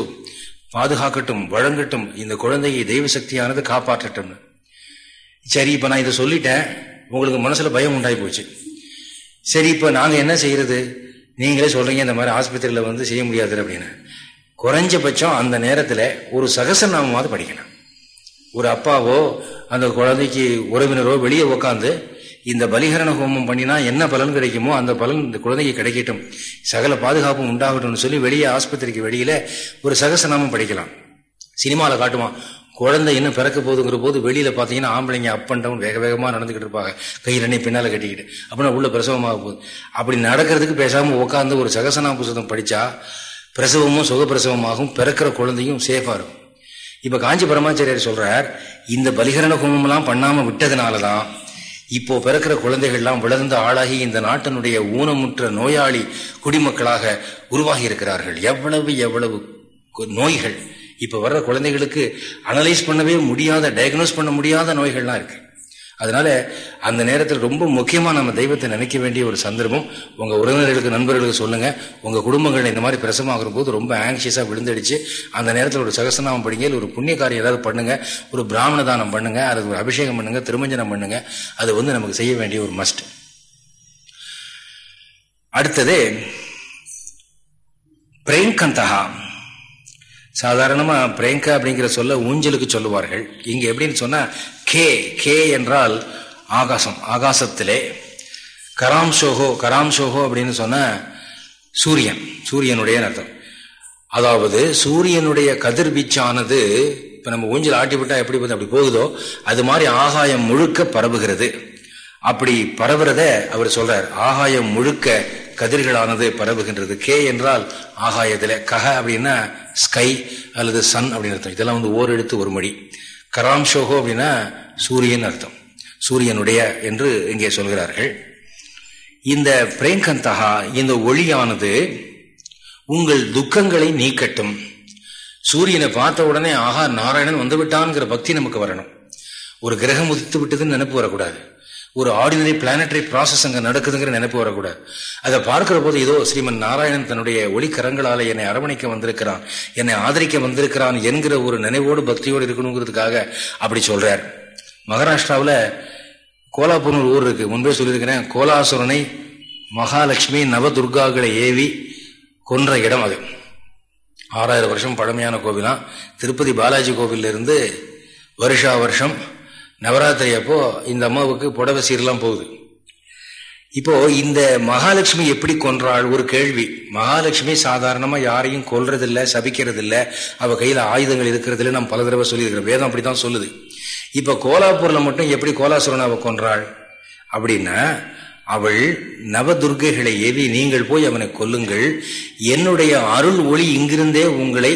பாதுகாக்கட்டும் வழங்கட்டும் இந்த குழந்தையை தெய்வ சக்தியானது காப்பாற்றட்டும் சரி இப்போ நான் இதை சொல்லிட்டேன். உங்களுக்கு மனசில் பயம் உண்டாகி போச்சு. சரி இப்போ நாங்கள் என்ன செய்யறது? நீங்களே சொல்றீங்க இந்த மாதிரி ஆஸ்பத்திரியில் வந்து செய்ய முடியாது அப்படின்னு. குறைஞ்சபட்சம் அந்த நேரத்தில் ஒரு சகசநாமமாவது படிக்கணும் ஒரு அப்பாவோ அந்த குழந்தைக்கு உறவினரோ வெளியே உட்காந்து இந்த பலிகரண ஹோமம் பண்ணினா என்ன பலன் கிடைக்குமோ அந்த பலன் இந்த குழந்தைக்கு கிடைக்கட்டும். சகல பாதுகாப்பும் உண்டாகட்டும்னு சொல்லி வெளியே ஆஸ்பத்திரிக்கு வெளியில ஒரு சகசநாமம் படிக்கலாம். சினிமாவில் காட்டுவான் குழந்தை இன்னும் பிறக்க போதுங்கிற போது வெளியில பாத்தீங்கன்னா ஆம்பளைங்க அப் அண்ட் டவுன் வேக வேகமா நடந்துகிட்டு இருப்பாங்க. கை ரெண்டை பின்னால கட்டிக்கிட்டு அப்படின்னா உள்ள பிரசவமாக போகுது. அப்படி நடக்கிறதுக்கு பேசாம உட்காந்து ஒரு சகசனா புத்தகம் படிச்சா பிரசவமும் சுகப்பிரசவமாகும் பிறக்கிற குழந்தையும் சேஃபா இருக்கும். இப்ப காஞ்சி பரமாச்சாரியர் சொல்றார் இந்த பலிகரண குமம் எல்லாம் பண்ணாம விட்டதுனாலதான் இப்போ பிறக்கிற குழந்தைகள்லாம் வளர்ந்து ஆளாகி இந்த நாட்டினுடைய ஊனமுற்ற நோயாளி குடிமக்களாக உருவாகி இருக்கிறார்கள் எவ்வளவு எவ்வளவு நோய்கள். இப்ப வர்ற குழந்தைகளுக்கு அனலைஸ் பண்ணவே முடியாத டயக்னோஸ் பண்ண முடியாத நோய்கள்லாம் இருக்கு. அதனால அந்த நேரத்தில் ரொம்ப முக்கியமா நம்ம தெய்வத்தை நினைக்க வேண்டிய ஒரு சந்தர்ப்பம். உங்க உறவினர்களுக்கு நண்பர்களுக்கு சொல்லுங்க. உங்க குடும்பங்கள் இந்த மாதிரி பிரசமாகிற போது ரொம்ப ஆங்ஷியஸா விழுந்தடிச்சு. அந்த நேரத்தில் ஒரு சகசநாமம் படிங்க. ஒரு புண்ணிய காரியம் ஏதாவது பண்ணுங்க. ஒரு பிராமண தானம் பண்ணுங்க. அது ஒரு அபிஷேகம் பண்ணுங்க. திருமஞ்சனம் பண்ணுங்க. அது வந்து நமக்கு செய்ய வேண்டிய ஒரு மஸ்ட் அடுத்தது பிரேம்கந்தகா சாதாரணமாக பிரேங்கா அப்படிங்கிற சொல்ல ஊஞ்சலுக்கு சொல்லுவார்கள். இங்கே எப்படின்னு சொன்னால் கே கே என்றால் ஆகாசம் ஆகாசத்திலே. கராம் சோகோ கராம் சோகோ அப்படின்னு சொன்ன சூரியன் சூரியனுடைய அர்த்தம். அதாவது சூரியனுடைய கதிர்வீச்சானது இப்போ நம்ம ஊஞ்சல் ஆட்டி எப்படி அப்படி போகுதோ அது மாதிரி ஆகாயம் முழுக்க பரவுகிறது. அப்படி பரவுறத அவர் சொல்றார். ஆகாயம் முழுக்க கதிர்களானது பரவுகின்றது. கே என்றால் ஆகாயத்தில். கஹ அப்படின்னா ஸ்கை அல்லது சன் அப்படின்னு அர்த்தம். இதெல்லாம் வந்து ஓரெழுத்து ஒரு மொழி. கராம் ஷோகோ அப்படின்னா சூரியன் அர்த்தம். சூரியனுடைய என்று இங்கே சொல்கிறார்கள். இந்த பிரேங்கந்தகா இந்த ஒளியானது உங்கள் துக்கங்களை நீக்கட்டும். சூரியனை பார்த்த உடனே ஆஹா நாராயணன் வந்து விட்டான்ங்கிற பக்தி நமக்கு வரணும். ஒரு கிரகம் உதித்து விட்டதுன்னு நினைப்பு வரக்கூடாது. ஒரு ஆர்டினரி பிளானட்டரி ப்ராசஸ் அங்கே நடக்குதுங்கிற நினைப்பு வரக்கூடாது. அதை பார்க்கிற போது ஏதோ ஸ்ரீமன் நாராயணன் தன்னுடைய ஒளிக்கரங்களால் என்னை அரவணைக்க வந்திருக்கிறான் என்னை ஆதரிக்க வந்திருக்கிறான் என்கிற ஒரு நினைவோடு பக்தியோடு இருக்கணுங்கிறதுக்காக அப்படி சொல்றார். மகாராஷ்டிராவில் கோலாப்பூர் ஊர் இருக்கு. முன்பே சொல்லியிருக்கிறேன் கோலாசுரனை மகாலட்சுமி நவதுர்காக்களை ஏவி கொன்ற இடம் அது. ஆறாயிரம் வருஷம் பழமையான கோவிலாம். திருப்பதி பாலாஜி கோவிலிருந்து வருஷா வருஷம் நவராத்திரி அப்போ இந்த அம்மாவுக்கு புடவை சீரெல்லாம் போகுது. இப்போ இந்த மகாலட்சுமி எப்படி கொன்றாள்? ஒரு கேள்வி. மகாலட்சுமி சாதாரணமா யாரையும் கொல்றதில்ல சபிக்கிறதில்ல. அவ கையில ஆயுதங்கள் இருக்கிறதுல நம்ம பல தடவை சொல்லியிருக்கிறோம். வேதம் அப்படித்தான் சொல்லுது. இப்ப கோலாப்பூர்ல மட்டும் எப்படி கோலாசுரன் அவ கொன்றாள்? அப்படின்னா அவள் நவதுர்கைகளை ஏவி நீங்கள் போய் அவனை கொல்லுங்கள். என்னுடைய அருள் ஒளி இங்கிருந்தே உங்களை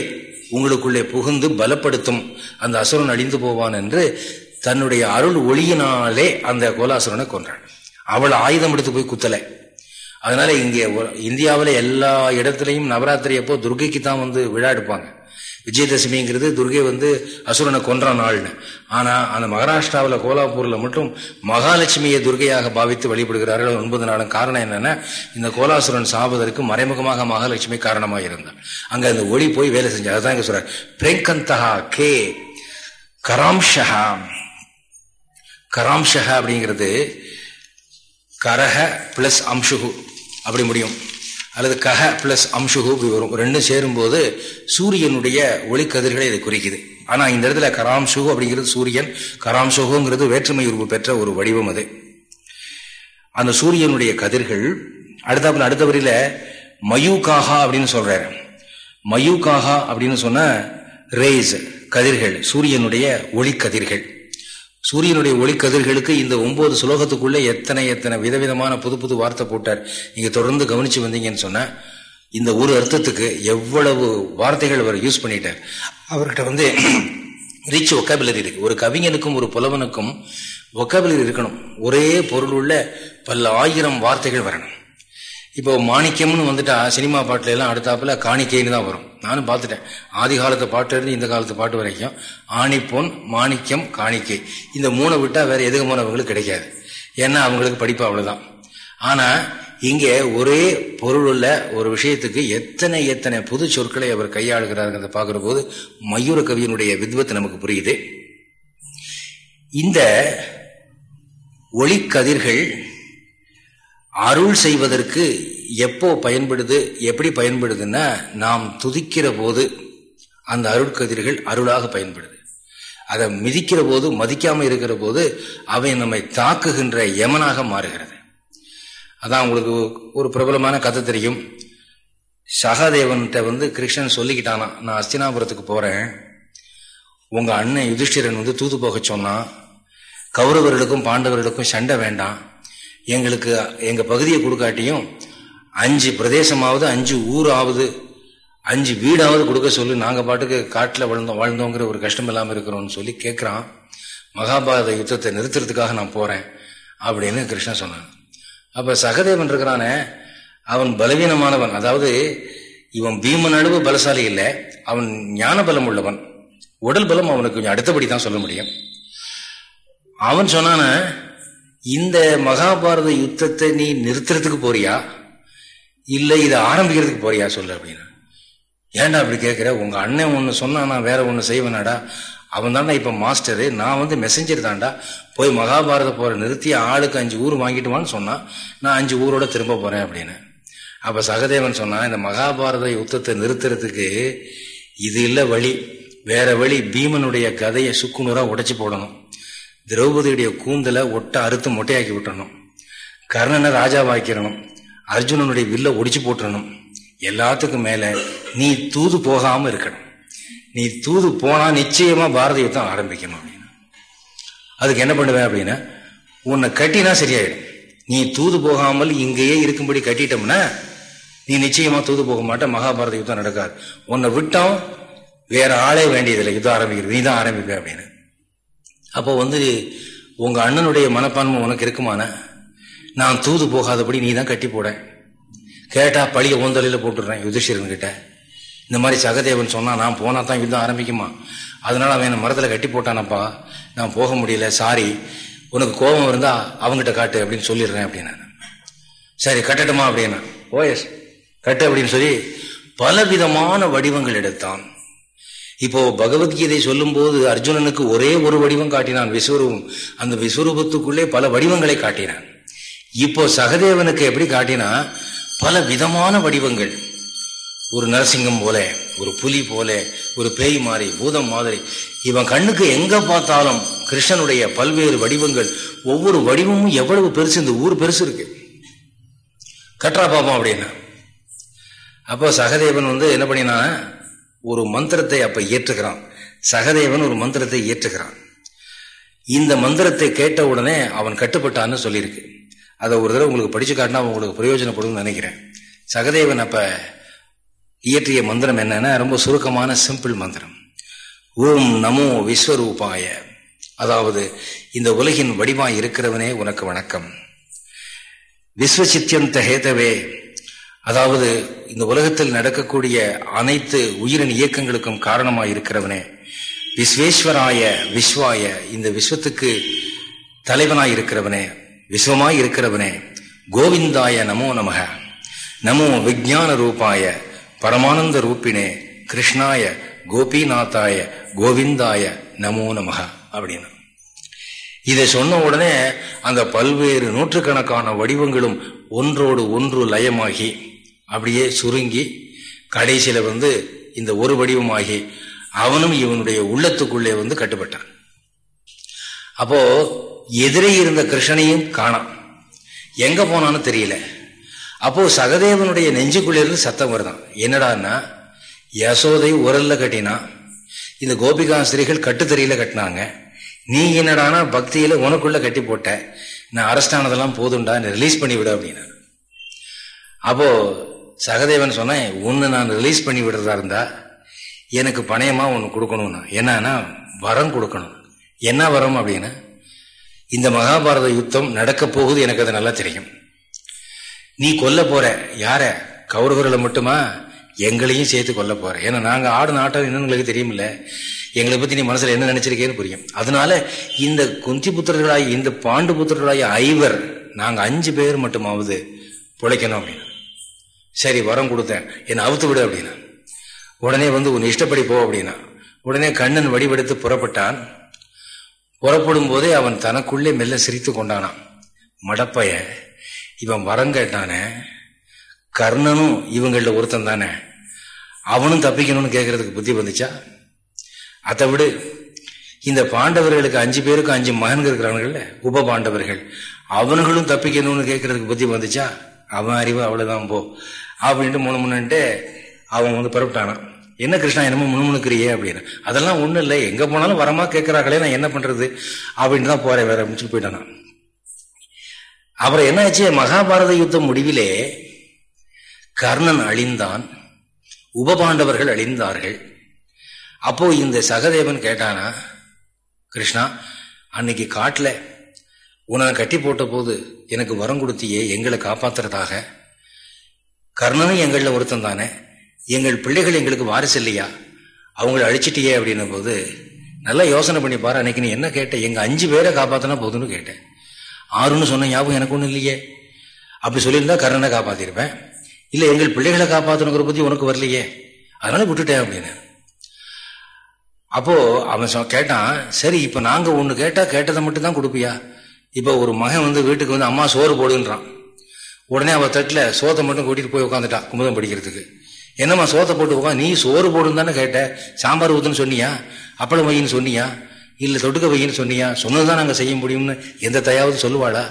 உங்களுக்குள்ளே புகுந்து பலப்படுத்தும். அந்த அசுரன் அழிந்து போவான் என்று தன்னுடைய அருள் ஒளியினாலே அந்த கோலாசுரனை கொன்றாள் அவள் ஆயுதம் எடுத்து போய் குத்தலை. அதனால இங்கே இந்தியாவில் எல்லா இடத்துலையும் நவராத்திரி அப்போ துர்கைக்கு தான் வந்து விழா எடுப்பாங்க. விஜயதசமிங்கிறது துர்கை வந்து அசுரனை கொன்ற நாள்னு. ஆனா அந்த மகாராஷ்டிராவில் கோலாப்பூரில் மட்டும் மகாலட்சுமியை துர்கையாக பாவித்து வழிபடுகிறார்கள் ஒன்பது நாளும் காரணம் என்னன்னா இந்த கோலாசுரன் சாவதற்கு மறைமுகமாக மகாலட்சுமி காரணமாக இருந்தார் அங்க அந்த ஒளி போய் வேலை செஞ்சார் அதான் இங்கே சொல்ற பிரேங்கந்தகா கே கராம்ஷஹா கராம்ஷக அப்படிங்கிறது கரக பிளஸ் அம்சுகு அப்படி முடியும். அல்லது கஹ பிளஸ் அம்சுகு இப்படி வரும். ரெண்டும் சேரும்போது சூரியனுடைய ஒளிக்கதிர்களை இதை குறிக்குது. ஆனால் இந்த இடத்துல கராம்சுகு அப்படிங்கிறது சூரியன் கராம்சுகுங்கிறது வேற்றுமை உருவு பெற்ற ஒரு வடிவம் அது. அந்த சூரியனுடைய கதிர்கள் அடுத்த அடுத்த வரியில மயூகாகா அப்படின்னு சொல்றாரு. மயூகாகா அப்படின்னு சொன்ன ரேஸ் கதிர்கள் சூரியனுடைய ஒளி கதிர்கள். சூரியனுடைய ஒளி கதிர்களுக்கு இந்த ஒன்பது சுலோகத்துக்குள்ள எத்தனை எத்தனை விதவிதமான புது புது வார்த்தை போட்டார். நீங்க தொடர்ந்து கவனிச்சு வந்தீங்கன்னு சொன்னால் இந்த ஒரு அர்த்தத்துக்கு எவ்வளவு வார்த்தைகள் அவர் யூஸ் பண்ணிட்டார். அவர்கிட்ட வந்து ரிச் ஒக்காபிலரி இருக்கு. ஒரு கவிஞனுக்கும் ஒரு புலவனுக்கும் ஒக்காபிலரி இருக்கணும். ஒரே பொருள் உள்ள பல ஆயிரம் வார்த்தைகள் வரணும். இப்போ மாணிக்கம்னு வந்துட்டா சினிமா பாட்டுல எல்லாம் அடுத்தாப்புல காணிக்கைன்னு தான் வரும். நானும் பார்த்துட்டேன். ஆதி காலத்து பாட்டு இருந்து இந்த காலத்து பாட்டு வரைக்கும் ஆணிப்பொன் மாணிக்கம் காணிக்கை. இந்த மூணை விட்டா வேற எதுகமானவங்களுக்கு கிடைக்காது. ஏன்னா அவங்களுக்கு படிப்பு அவ்வளவுதான். ஆனா இங்கே ஒரே பொருள் உள்ள ஒரு விஷயத்துக்கு எத்தனை எத்தனை புது சொற்களை அவர் கையாளுகிறாருங்கிறத பார்க்கிற போது மயூர கவியனுடைய வித்வத்து நமக்கு புரியுது. இந்த ஒளிக்கதிர்கள் அருள் செய்வதற்கு எப்போ பயன்படுது எப்படி பயன்படுதுன்னா நாம் துதிக்கிற போது அந்த அருட்கதிர்கள் அருளாக பயன்படுது. அதை மிதிக்கிற போது மதிக்காம இருக்கிற போது அவை நம்மை தாக்குகின்ற யமனாக மாறுகிறது. அதான் உங்களுக்கு ஒரு பிரபலமான கதை தெரியும். சகாதேவன்கிட்ட வந்து கிருஷ்ணன் சொல்லிக்கிட்டானா நான் அஸ்தினாபுரத்துக்கு போறேன். உங்க அண்ணன் யுதிஷ்டிரன் வந்து தூது போக சொன்னான். கௌரவர்களுக்கும் பாண்டவர்களுக்கும் சண்டை வேண்டாம். எங்களுக்கு எங்கள் பகுதியை கொடுக்காட்டியும் அஞ்சு பிரதேசமாவது அஞ்சு ஊராவது அஞ்சு வீடாவது கொடுக்க சொல்லி நாங்கள் பாட்டுக்கு காட்டில் வாழ்ந்தோம் வாழ்ந்தோங்கிற ஒரு கஷ்டம் இல்லாமல் இருக்கிறோம்னு சொல்லி கேட்குறான் மகாபாரத யுத்தத்தை நிறுத்துறதுக்காக நான் போகிறேன் அப்படின்னு கிருஷ்ணன் சொன்னான். அப்போ சகதேவன் இருக்கிறானே அவன் பலவீனமானவன். அதாவது இவன் பீமன் அளவு பலசாலி இல்லை அவன் ஞான பலம் உள்ளவன். உடல் பலம் அவனுக்கு கொஞ்சம் அடுத்தபடி தான் சொல்ல முடியும். அவன் சொன்னான இந்த மகாபாரத யுத்தத்தை நீ நிறுத்துறதுக்கு போறியா? இல்லை இதை ஆரம்பிக்கிறதுக்கு போறியா சொல்லு அப்படின்னு. ஏன்டா அப்படி கேட்கிற உங்க அண்ணன் ஒன்று சொன்னா நான் வேற ஒன்று செய்வேனாடா? அவன் தாண்டா இப்போ மாஸ்டரு. நான் வந்து மெசஞ்சர் தாண்டா போய் மகாபாரத போகிற நிறுத்தி ஆளுக்கு அஞ்சு ஊர் வாங்கிட்டுவான்னு சொன்னான் நான் அஞ்சு ஊரோட திரும்ப போறேன் அப்படின்னு. அப்போ சகதேவன் சொன்னான் இந்த மகாபாரத யுத்தத்தை நிறுத்துறதுக்கு இது இல்லை வழி. வேற வழி பீமனுடைய கதையை சுக்குநூறாக உடைச்சி போடணும். திரௌபதியுடைய கூந்தலை ஒட்ட அறுத்து மொட்டையாக்கி விட்டணும் கர்ணனை ராஜாவாக்கிறணும் அர்ஜுனனுடைய வில்ல ஒடிச்சு போட்டுறணும். எல்லாத்துக்கும் மேல நீ தூது போகாம இருக்கணும். நீ தூது போனா நிச்சயமா பாரத யுத்தம் ஆரம்பிக்கணும் அப்படின்னு. அதுக்கு என்ன பண்ணுவேன் அப்படின்னா உன்னை கட்டினா சரியாயிடும். நீ தூது போகாமல் இங்கேயே இருக்கும்படி கட்டிட்டோம்னா நீ நிச்சயமா தூது போக மாட்டேன் மகாபாரத யுத்தம் நடக்காது. உன்னை விட்டோம் வேற ஆளே வேண்டியதில்லை. யுத்தம் ஆரம்பிக்கிறது. நீ தான் ஆரம்பிப்பேன் அப்படின்னு. அப்போ வந்து உங்கள் அண்ணனுடைய மனப்பான்மை உனக்கு இருக்குமான நான் தூது போகாதபடி நீ தான் கட்டி போட. கேட்டால் பழிய ஓந்தலையில் போட்டுடுறேன் யுதிஷ்டிரன் கிட்ட இந்த மாதிரி சகதேவன் சொன்னால் நான் போனால் தான் யுத்தம் ஆரம்பிக்குமா? அதனால் அவன் மரத்துல கட்டி போட்டானப்பா. நான் போக முடியல சாரி உனக்கு கோபம் இருந்தால் அவங்ககிட்ட காட்டு அப்படின்னு சொல்லிடுறேன் அப்படின்னு. சரி கட்டட்டுமா அப்படின்னா. ஓஎஸ் கட்டு அப்படின்னு சொல்லி பலவிதமான வடிவங்கள் எடுத்தான். இப்போ பகவத்கீதை சொல்லும் போது அர்ஜுனனுக்கு ஒரே ஒரு வடிவம் காட்டினான் விஸ்வரூபம். அந்த விஸ்வரூபத்துக்குள்ளே பல வடிவங்களை காட்டினான். இப்போ சகதேவனுக்கு எப்படி காட்டினா பல விதமான வடிவங்கள். ஒரு நரசிங்கம் போல ஒரு புலி போல ஒரு பேய் மாதிரி பூதம் மாதிரி. இவன் கண்ணுக்கு எங்க பார்த்தாலும் கிருஷ்ணனுடைய பல்வேறு வடிவங்கள். ஒவ்வொரு வடிவமும் எவ்வளவு பெருசு இந்த ஊர் பெருசு இருக்கு. கற்றா பாப்போம் அப்படின்னா. அப்போ சகதேவன் வந்து என்ன பண்ணினா ஒரு மந்திரத்தை அப்ப ஏற்றுகிறான். சகதேவன் ஒரு மந்திரத்தை ஏற்றுகிறான். இந்த மந்திரத்தை கேட்ட உடனே அவன் கட்டுப்பட்டான்னு சொல்லியிருக்கு. அதை ஒரு தடவை உங்களுக்கு படிச்சு காட்டினா உங்களுக்கு பிரயோஜனப்படும் நினைக்கிறேன். சகதேவன் அப்ப இயற்றிய மந்திரம் என்னன்னா ரொம்ப சுருக்கமான சிம்பிள் மந்திரம். ஓம் நமோ விஸ்வரூபாய. அதாவது இந்த உலகின் வடிவாய் இருக்கிறவனே உனக்கு வணக்கம். விஸ்வசித்தியந்த ஹேதவே அதாவது இந்த உலகத்தில் நடக்கக்கூடிய அனைத்து உயிரின் இயக்கங்களுக்கும் காரணமாக இருக்கிறவனே விஸ்வேஸ்வராய விஸ்வாய இந்த விஸ்வத்துக்கு தலைவனாய் இருக்கிறவனே விஸ்வமாய் இருக்கிறவனே கோவிந்தாய நமோ நமக. நமோ விஜான ரூபாய பரமானந்த ரூபினே கிருஷ்ணாய கோபிநாத்தாய கோவிந்தாய நமோ நமக அப்படின்னு. இதை சொன்ன உடனே அந்த பல்வேறு நூற்றுக்கணக்கான வடிவங்களும் ஒன்றோடு ஒன்று லயமாகி அப்படியே சுருங்கி கடைசியில வந்து இந்த ஒரு வடிவமாகி அவனும் இவனுடைய உள்ளத்துக்குள்ளே வந்து கட்டுப்பட்டான். அப்போ எதிரே இருந்த கிருஷ்ணனையும் காணாம். எங்க போனான்னு தெரியல. அப்போ சகதேவனுடைய நெஞ்சுக்குள்ளே இருந்து சத்தம் வருதான். என்னடான்னா யசோதை உரல்ல கட்டினா இந்த கோபிகா ஸ்திரீகள் கட்டுத்தறியில கட்டினாங்க. நீ என்னடானா பக்தியில உனக்குள்ள கட்டி போட்ட நான் அரெஸ்ட் ஆனதெல்லாம் போதும்டா ரிலீஸ் பண்ணிவிட அப்படின்னா அப்போ சகதேவன் சொன்னேன் ஒன்று நான் ரிலீஸ் பண்ணி விடுறதா இருந்தா எனக்கு பணயமாக ஒன்று கொடுக்கணும்னா. என்னன்னா வரம் கொடுக்கணும். என்ன வரம் அப்படின்னா இந்த மகாபாரத யுத்தம் நடக்க போகுது எனக்கு அது நல்லா தெரியும். நீ கொல்ல போற. யார? கௌரவர்களை மட்டுமா? எங்களையும் சேர்த்து கொல்ல போற. ஏன்னா நாங்கள் ஆடு நாட்டம் என்னன்னு உங்களுக்கு தெரியுமில்ல. எங்களை பத்தி நீ மனசுல என்ன நினைச்சிருக்கேன்னு புரியும். அதனால இந்த குந்தி புத்திரர்களாகி இந்த பாண்டு புத்திரர்களாகி ஐவர் நாங்கள் அஞ்சு பேர் மட்டுமாவது பிழைக்கணும் அப்படின்னு. சரி வரம் கொடுத்தேன். என்னை அவுத்து விடு அப்படின்னா. உடனே வந்து உன் இஷ்டப்படி போ அப்படின்னா. உடனே கண்ணன் வடிவெடுத்து புறப்பட்டான். புறப்படும் போதே அவன் தனக்குள்ளே மெல்ல சிரித்து கொண்டானான். மடப்பைய இவன் வரம் கேட்டானே. கர்ணனும் இவங்களில் ஒருத்தன் தானே. அவனும் தப்பிக்கணும்னு கேட்கறதுக்கு புத்தி வந்துச்சா? அதை விடு. இந்த பாண்டவர்களுக்கு அஞ்சு பேருக்கு அஞ்சு மகன்கள் இருக்கிறாங்கல்ல உப பாண்டவர்கள். அவனுங்களும் தப்பிக்கணும்னு கேட்கறதுக்கு புத்தி வந்துச்சா? அவன் அறிவு அவ்வளவுதான் போ. அப்படின்ட்டு மூணு முன்னுட்டு அவன் வந்து புறப்பட்டானான் என்ன கிருஷ்ணா என்னமோ முணுமுணுக்கிறியே அப்படின்னு. அதெல்லாம் ஒன்றும் இல்லை. எங்கே போனாலும் வரமா கேட்குறாங்களே நான் என்ன பண்ணுறது அப்படின்னு தான் போகிறேன் வேற அப்படின்னு போயிட்டான் அப்புறம் என்னாச்சு மகாபாரத யுத்தம் முடிவிலே கர்ணன் அழிந்தான். உபபாண்டவர்கள் அழிந்தார்கள். அப்போ இந்த சகதேவன் கேட்டானா கிருஷ்ணா அன்னைக்கு காட்டில் உன்னை கட்டி போட்ட போது எனக்கு வரம் கொடுத்தியே எங்களை காப்பாத்துறதாக. கர்ணனும் எங்களில் ஒருத்தன் தானே. எங்கள் பிள்ளைகள் எங்களுக்கு வாரிசு இல்லையா? அவங்கள அழிச்சிட்டியே அப்படின்ன போது நல்லா யோசனை பண்ணி பாரு அன்னைக்கு நீ என்ன கேட்டேன் எங்கள் அஞ்சு பேரை காப்பாற்றினா போதும்னு கேட்டேன். ஆறுன்னு சொன்ன ஞாபகம் எனக்கு ஒன்றும் இல்லையே. அப்படி சொல்லியிருந்தா கர்ணனை காப்பாற்றிருப்பேன் இல்லை எங்கள் பிள்ளைகளை காப்பாற்றணுங்கிற பற்றி உனக்கு வரலையே. அதனால விட்டுட்டேன் அப்படின்னு. அப்போ அவன் கேட்டான் சரி இப்போ நாங்கள் ஒன்று கேட்டால் கேட்டதை மட்டும் தான் கொடுப்பியா? இப்போ ஒரு மகன் வந்து வீட்டுக்கு வந்து அம்மா சோறு போடுன்றான். உடனே அவ தட்டில் சோத்தை மட்டும் கூட்டிகிட்டு போய் உட்காந்துட்டான் குமுதம் படிக்கிறதுக்கு. என்னம்மா சோத்தை போட்டு உட்காந்து நீ சோறு போடுன்னு தானே கேட்ட? சாம்பார் ஊத்துன்னு சொன்னியா? அப்பளம் வையின்னு சொன்னியா? இல்லை தொட்டுக்க வையின்னு சொன்னியா? சொன்னதுதான் நாங்கள் செய்ய முடியும்னு எந்த தயாவது சொல்லுவாளா?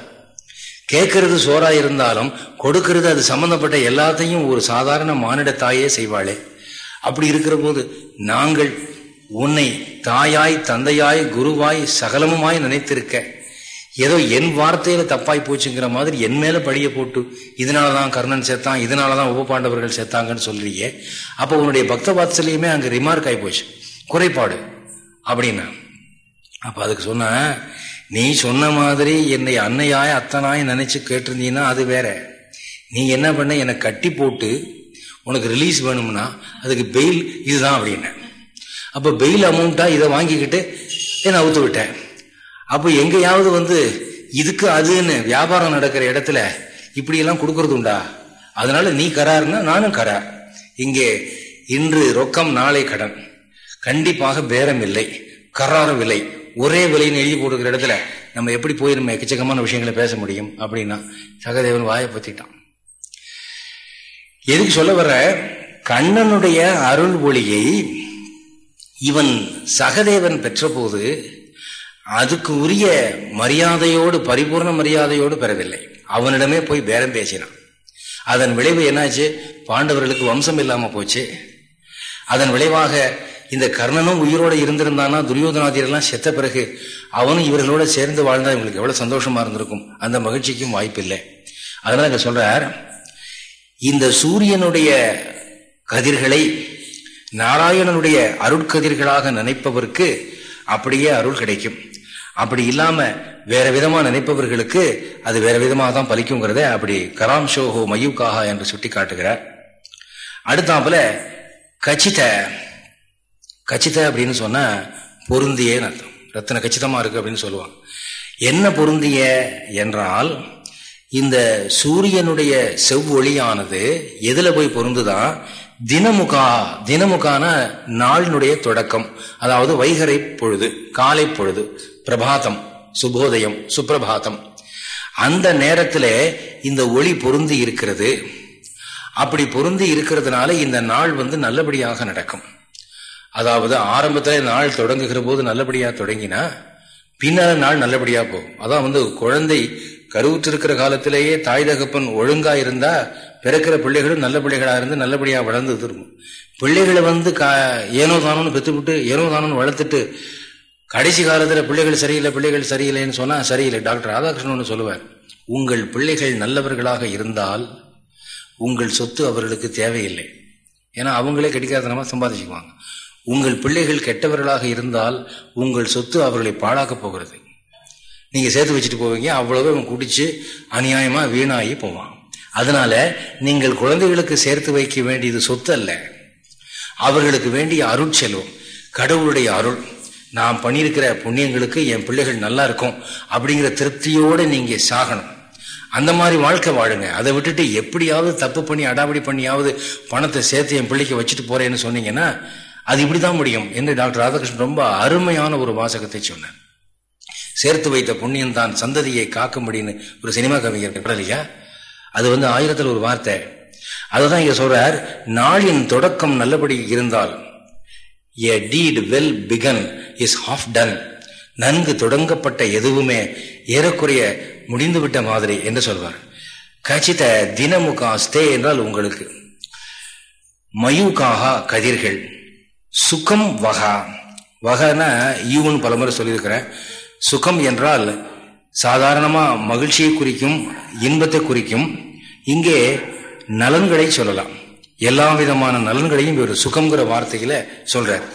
கேட்கறது சோறா இருந்தாலும் கொடுக்கறது அது சம்பந்தப்பட்ட எல்லாத்தையும் ஒரு சாதாரண மானிட தாயே செய்வாளே. அப்படி இருக்கிற போது நாங்கள் உன்னை தாயாய் தந்தையாய் குருவாய் சகலமுமாய் நினைத்திருக்க ஏதோ என் வார்த்தையில தப்பாய் போச்சுங்கிற மாதிரி என் மேல படிய போட்டு இதனாலதான் கர்ணன் சேர்த்தான் இதனாலதான் உபபாண்டவர்கள் சேர்த்தாங்கன்னு சொல்றீங்க. அப்ப உன்னுடைய பக்த வாத்சல்யமே அங்க ரிமார்க் ஆகி போச்சு. குறைபாடு. அப்படின்னா அப்ப அதுக்கு சொன்ன நீ சொன்ன மாதிரி என்னை அன்னையாய் அத்தனாய் நினைச்சு கேட்டிருந்தீங்கன்னா அது வேற. நீ என்ன பண்ண என்னை கட்டி போட்டு உனக்கு ரிலீஸ் வேணும்னா அதுக்கு பெயில் இதுதான் அப்படின்னு. அப்ப பெயில் அமௌண்ட்டா இதை வாங்கிக்கிட்டு என்னை அவுத்து விட்டேன் அப்போ எங்கேயாவது வந்து இதுக்கு அதுன்னு வியாபாரம் நடக்கிற இடத்துல இப்படியெல்லாம் கொடுக்கறது உண்டா? அதனால நீ கரார்னா நானும் கரார் இங்கே இன்று ரொக்கம் நாளை கடன். கண்டிப்பாக பேரம் இல்லை கராரும் விலை ஒரே விலைன்னு எழுதி போட்டுக்கிற இடத்துல நம்ம எப்படி போய் நம்ம எக்கச்சக்கமான விஷயங்களை பேச முடியும் அப்படின்னா சகதேவன் வாயை பத்திட்டான். எதுக்கு சொல்ல வர கண்ணனுடைய அருள் ஒளியை இவன் சகதேவன் பெற்றபோது அதுக்கு உரிய மரியாதையோடு பரிபூர்ண மரியாதையோடு பெறவில்லை. அவனிடமே போய் பேரம் பேசினான். அதன் விளைவு என்னாச்சு? பாண்டவர்களுக்கு வம்சம் இல்லாம போச்சு. அதன் விளைவாக இந்த கர்ணனும் உயிரோடு இருந்திருந்தானா? துரியோதனாதியெல்லாம் செத்த பிறகு அவனும் இவர்களோட சேர்ந்து வாழ்ந்தா இவங்களுக்கு எவ்வளவு சந்தோஷமா இருந்திருக்கும்? அந்த மகிழ்ச்சிக்கும் வாய்ப்பு இல்லை அதனால இங்க சொல்றார் இந்த சூரியனுடைய கதிர்களை நாராயணனுடைய அருட்கதிர்களாக நினைப்பவருக்கு அப்படியே அருள் கிடைக்கும். அப்படி இல்லாம வேற விதமா நினைப்பவர்களுக்கு அது வேற விதமாக தான் பலிக்குங்கிறத அப்படி கராம் ஷோஹோ மயூகாகா என்று சுட்டி காட்டுகிறார். அடுத்தாப்புல கச்சித. கச்சித அப்படின்னு சொன்ன பொருந்தியன்னு அர்த்தம். ரத்தன கச்சிதமா இருக்கு அப்படின்னு சொல்லுவாங்க. என்ன பொருந்திய என்றால் இந்த சூரியனுடைய செவ்வொளியானது எதுல போய் பொருந்துதான் தினமுகா தினமுகான நாளினுடைய தொடக்கம். அதாவது வைகரை பொழுது காலை பொழுது பிரபாதம் சுபோதயம் சுப்பிரபாதம் அந்த நேரத்தில் இந்த ஒளி பொருந்தி இருக்கிறது. அப்படி பொருந்தி இருக்கிறதுனால இந்த நாள் வந்து நல்லபடியாக நடக்கும். அதாவது ஆரம்பத்துல நாள் தொடங்குகிற போது நல்லபடியா தொடங்கினா பின்னால நாள் நல்லபடியா போகும். அதான் வந்து குழந்தை கருவுற்றிருக்கிற காலத்திலேயே தாய் தகப்பன் ஒழுங்கா இருந்தா பிறக்கிற பிள்ளைகளும் நல்ல பிள்ளைகளாக இருந்து நல்லபடியாக வளர்ந்து திரும்பும். பிள்ளைகளை வந்து கா ஏனோ தானோன்னு பெற்றுவிட்டு ஏனோ தானோன்னு வளர்த்துட்டு கடைசி காலத்தில் பிள்ளைகள் சரியில்லை பிள்ளைகள் சரியில்லைன்னு சொன்னால் சரியில்லை. டாக்டர் ராதாகிருஷ்ணன் சொல்லுவார் உங்கள் பிள்ளைகள் நல்லவர்களாக இருந்தால் உங்கள் சொத்து அவர்களுக்கு தேவையில்லை. ஏன்னா அவங்களே கிடைக்காதனமா சம்பாதிச்சுக்குவாங்க. உங்கள் பிள்ளைகள் கெட்டவர்களாக இருந்தால் உங்கள் சொத்து அவர்களை பாழாக்க போகிறது. நீங்க சேர்த்து வச்சுட்டு போவீங்க. அவ்வளவு அவன் குடிச்சு அநியாயமா வீணாகி போவான். அதனால நீங்கள் குழந்தைகளுக்கு சேர்த்து வைக்க வேண்டியது சொத்து அல்ல. அவர்களுக்கு வேண்டிய அருட்செல்வம் கடவுளுடைய அருள். நான் பண்ணியிருக்கிற புண்ணியங்களுக்கு என் பிள்ளைகள் நல்லா இருக்கும் அப்படிங்கிற திருப்தியோடு நீங்கள் சாகணும். அந்த மாதிரி வாழ்க்கை வாழுங்க. அதை விட்டுட்டு எப்படியாவது தப்பு பண்ணி அடாவடி பண்ணியாவது பணத்தை சேர்த்து என் பிள்ளைக்கு வச்சுட்டு போறேன்னு சொன்னீங்கன்னா அது இப்படி தான் முடியும் என்று டாக்டர் ராதாகிருஷ்ணன் ரொம்ப அருமையான ஒரு வாசகத்தை சொன்னேன் சேர்த்து வைத்த புண்ணியம் தான் சந்ததியை காக்க முடியும்னு ஒரு சினிமா கவிஞர் இல்லையா? அது வந்து ஆயிரத்தில் ஒரு வார்த்தை. அதுதான் இங்க சொல்றார் நாளின் தொடக்கம் நல்லபடி இருந்தால் a deed well begun is half done நன்கு தொடங்கப்பட்ட எதுவுமே ஏறக்குறைய முடிந்துவிட்ட மாதிரி என்று சொல்வார். கச்சித தினமுகா ஸ்தே என்றால் உங்களுக்கு. மயூகாகா கதிர்கள். சுகம் வகா. வகனா ஈவுன்னு பலமுறை சொல்லியிருக்கிறேன். சுகம் என்றால் சாதாரணமாக மகிழ்ச்சியை குறிக்கும் இன்பத்தை குறிக்கும் இங்கே நலன்களை சொல்லலாம். எல்லா விதமான நலன்களையும் ஒரு சுகங்கிற வார்த்தையில சொல்றார்.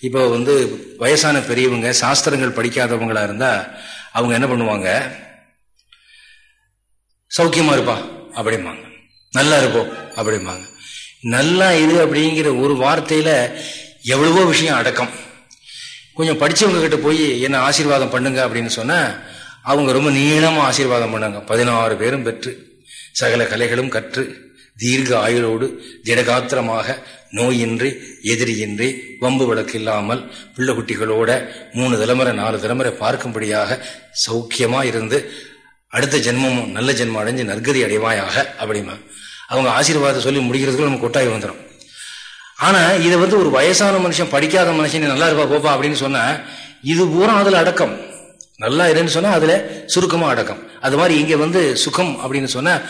இப்போ வந்து வயசான பெரியவங்க சாஸ்திரங்கள் படிக்காதவங்களா இருந்தா அவங்க என்ன பண்ணுவாங்க? சௌக்கியமா இருப்பா அப்படிம்பாங்க. நல்லா இருப்போம் அப்படிம்பாங்க. நல்லா இது அப்படிங்கிற ஒரு வார்த்தையில எவ்வளவோ விஷயம் அடக்கம். கொஞ்சம் படிச்சவங்க கிட்ட போய் என்ன ஆசீர்வாதம் பண்ணுங்க அப்படின்னு சொன்னால் அவங்க ரொம்ப நீளமா ஆசீர்வாதம் பண்ணாங்க. பதினாறு பேரும் பெற்று சகல கலைகளும் கற்று தீர்க்க ஆயுளோடு திடகாத்திரமாக நோயின்றி எதிரியின்றி வம்பு வழக்கு இல்லாமல் பிள்ளை குட்டிகளோட மூணு தலைமுறை நாலு தலைமுறை பார்க்கும்படியாக சௌக்கியமா இருந்து அடுத்த ஜென்மமும் நல்ல ஜென்மம் அடைஞ்சு நற்கதி அடைவாயாக அப்படிமா அவங்க ஆசீர்வாதம் சொல்லி முடிக்கிறதுக்குள்ள நம்ம கொட்டாய் வந்துடும் ஆனா இதை வந்து ஒரு வயசான மனுஷன் படிக்காத மனுஷன் நல்லா இருப்பா போப்பா அப்படின்னு சொன்னா இது பூரா அதுல அடக்கம். நல்லா இருன்னு சொன்னா அதுல சுருக்கமா அடக்கம். அது மாதிரி இங்க வந்து சுகம் அப்படின்னு சொன்னா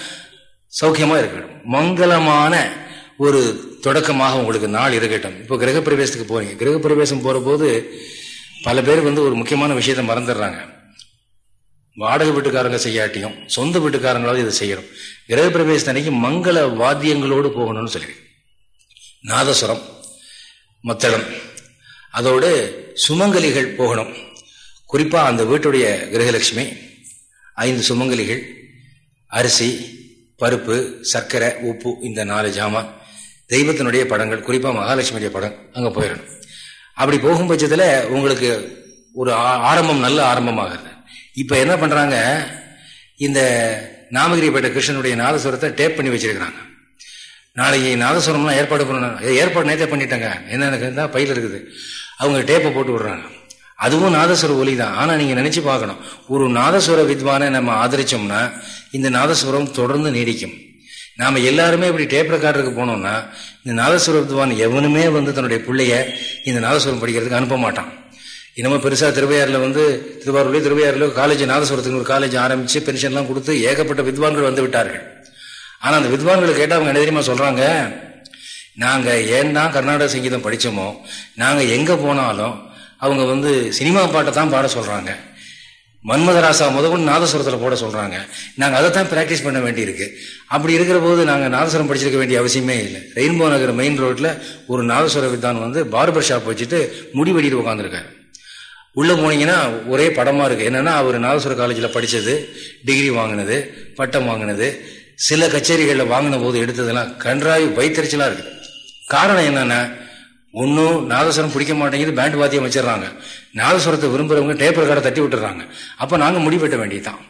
சௌக்கியமா இருக்கட்டும். மங்களமான ஒரு தொடக்கமாக உங்களுக்கு நாள் இருக்கட்டும். இப்போ கிரகப்பிரவேசத்துக்கு போறீங்க. கிரகப்பிரவேசம் போற போது பல பேர் வந்து ஒரு முக்கியமான விஷயத்த மறந்துடுறாங்க. வாடகை வீட்டுக்காரங்க செய்யாட்டியும் சொந்த வீட்டுக்காரங்களாவது இதை செய்யணும். கிரகப்பிரவேசத்தன்னைக்கு மங்கள வாத்தியங்களோடு போகணும்னு சொல்லி நாதஸ்வரம் மத்தளம். அதோடு சுமங்கலிகள் போகணும். குறிப்பாக அந்த வீட்டுடைய கிரகலட்சுமி ஐந்து சுமங்கலிகள் அரிசி பருப்பு சர்க்கரை உப்பு இந்த நாலு ஜாமான் தெய்வத்தினுடைய படங்கள் குறிப்பாக மகாலட்சுமியுடைய படம் அங்கே போயிடணும் அப்படி போகும் பட்சத்தில் உங்களுக்கு ஒரு ஆரம்பம் நல்ல ஆரம்பமாகிறது. இப்போ என்ன பண்ணுறாங்க இந்த நாமகிரிப்பேட்டை கிருஷ்ணனுடைய நாதஸ்வரத்தை டேப் பண்ணி வச்சிருக்கிறாங்க. நாளைக்கு நாதஸ்வரம்லாம் ஏற்பாடு பண்ணணும். ஏற்பாடு நேரத்தை பண்ணிட்டாங்க. என்னென்ன பையில் இருக்குது. அவங்க டேப்பை போட்டு விடுறாங்க. அதுவும் நாதஸ்வர ஒலி தான். ஆனால் நீங்கள் நினச்சி பார்க்கணும். ஒரு நாதஸ்வர வித்வானை நம்ம ஆதரிச்சோம்னா இந்த நாதஸ்வரம் தொடர்ந்து நீடிக்கும். நாம் எல்லாருமே இப்படி டேப் ரெக்கார்டருக்கு போனோம்னா இந்த நாதஸ்வர வித்வான் எவனுமே வந்து தன்னுடைய பிள்ளைய இந்த நாதஸ்வரம் படிக்கிறதுக்கு அனுப்ப மாட்டான். இன்னமும் பெருசாக திருவையாறுல வந்து திருவாரூர்லேயே திருவையாறுல காலேஜ் நாதஸ்வரத்துக்கு ஒரு காலேஜ் ஆரம்பித்து பென்ஷன்லாம் கொடுத்து ஏகப்பட்ட வித்வான்கள் வந்து விட்டார்கள். ஆனால் அந்த வித்வான்களை கேட்டால் அவங்க என்ன தெரியுமா சொல்கிறாங்க நாங்கள் ஏன்னா கர்நாடக சங்கீதம் படித்தோமோ நாங்கள் எங்கே போனாலும் அவங்க வந்து சினிமா பாட்டை தான் பாட சொல்கிறாங்க மன்மதராசா முதல் நாதஸ்வரத்தில் போட சொல்கிறாங்க நாங்கள் அதை தான் ப்ராக்டிஸ் பண்ண வேண்டியிருக்கு. அப்படி இருக்கிற போது நாங்கள் நாதஸ்வரம் படிச்சிருக்க வேண்டிய அவசியமே இல்லை. ரெயின்போ நகர் மெயின் ரோட்டில் ஒரு நாதஸ்வர வித்தான் வந்து பார்பர் ஷாப் வச்சுட்டு முடி வெடிட்டு உட்காந்துருக்காரு உள்ளே போனீங்கன்னா ஒரே படமாக இருக்குது என்னென்னா அவர் நாதஸ்வர காலேஜில் படித்தது டிகிரி வாங்கினது பட்டம் வாங்கினது சில கச்சேரிகளில் வாங்கின போது எடுத்ததெல்லாம் கன்றாய் வைத்தறிச்சலாக இருக்குது காரணம் என்னன்னா ஒன்றும் நாதஸ்வரம் பிடிக்க மாட்டேங்குது பேண்ட் வாத்தியம் வச்சிடறாங்க நாதஸ்வரத்தை விரும்புகிறவங்க டேப்பர் கடை தட்டி விட்டுறாங்க அப்போ நாங்கள் முடிவெட்ட வேண்டியதுதான்.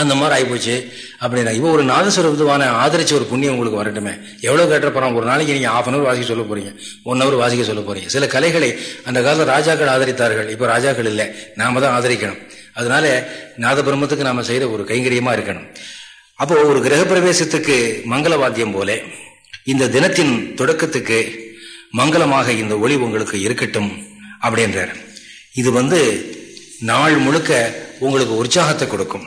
அந்த மாதிரி ஆகிப்போச்சு அப்படின்னா இப்போ ஒரு நாதஸ்வர விதுவான ஆதரிச்ச ஒரு புண்ணியம் உங்களுக்கு வரட்டுமே. எவ்வளோ கேட்ட ஒரு நாளைக்கு நீங்கள் ஆஃப் அன் அவர் வாசிக்க சொல்ல போகிறீங்க ஒன் ஹவர் வாசிக்க சொல்ல போகிறீங்க சில கலைகளை அந்த காலத்தில் ராஜாக்கள் ஆதரித்தார்கள். இப்போ ராஜாக்கள் இல்லை. நாம தான் ஆதரிக்கணும். அதனால நாத பிரம்மத்துக்கு நாம செய்யற ஒரு கைங்கரியமா இருக்கணும். அப்போ ஒரு கிரக பிரவேசத்துக்கு மங்கள போல இந்த தினத்தின் தொடக்கத்துக்கு மங்களமாக இந்த ஒளி உங்களுக்கு இருக்கட்டும் அப்படின்றார். இது வந்து நாள் முழுக்க உங்களுக்கு உற்சாகத்தை கொடுக்கும்.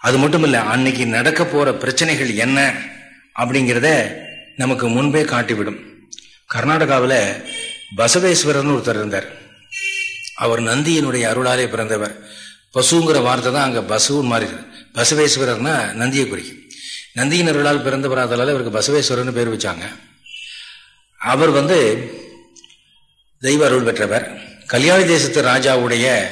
அது மட்டும் இல்லை அன்னைக்கு நடக்க போற பிரச்சனைகள் என்ன அப்படிங்கிறத நமக்கு முன்பே காட்டிவிடும். கர்நாடகாவில் பசவேஸ்வரர்னு ஒருத்தர் இருந்தார். அவர் நந்தியினுடைய அருளாலே பிறந்தவர். பசுங்கிற வார்த்தை தான் அங்கே பசுன்னு மாறி பசவேஸ்வரர்னா நந்தியை குறிக்கும். நந்தியின் அருளால் பிறந்தவராதலால் இவருக்கு பசவேஸ்வரர்னு பேர் வச்சாங்க. அவர் வந்து தெய்வ அருள் பெற்றவர். கல்யாணி தேசத்து ராஜாவுடைய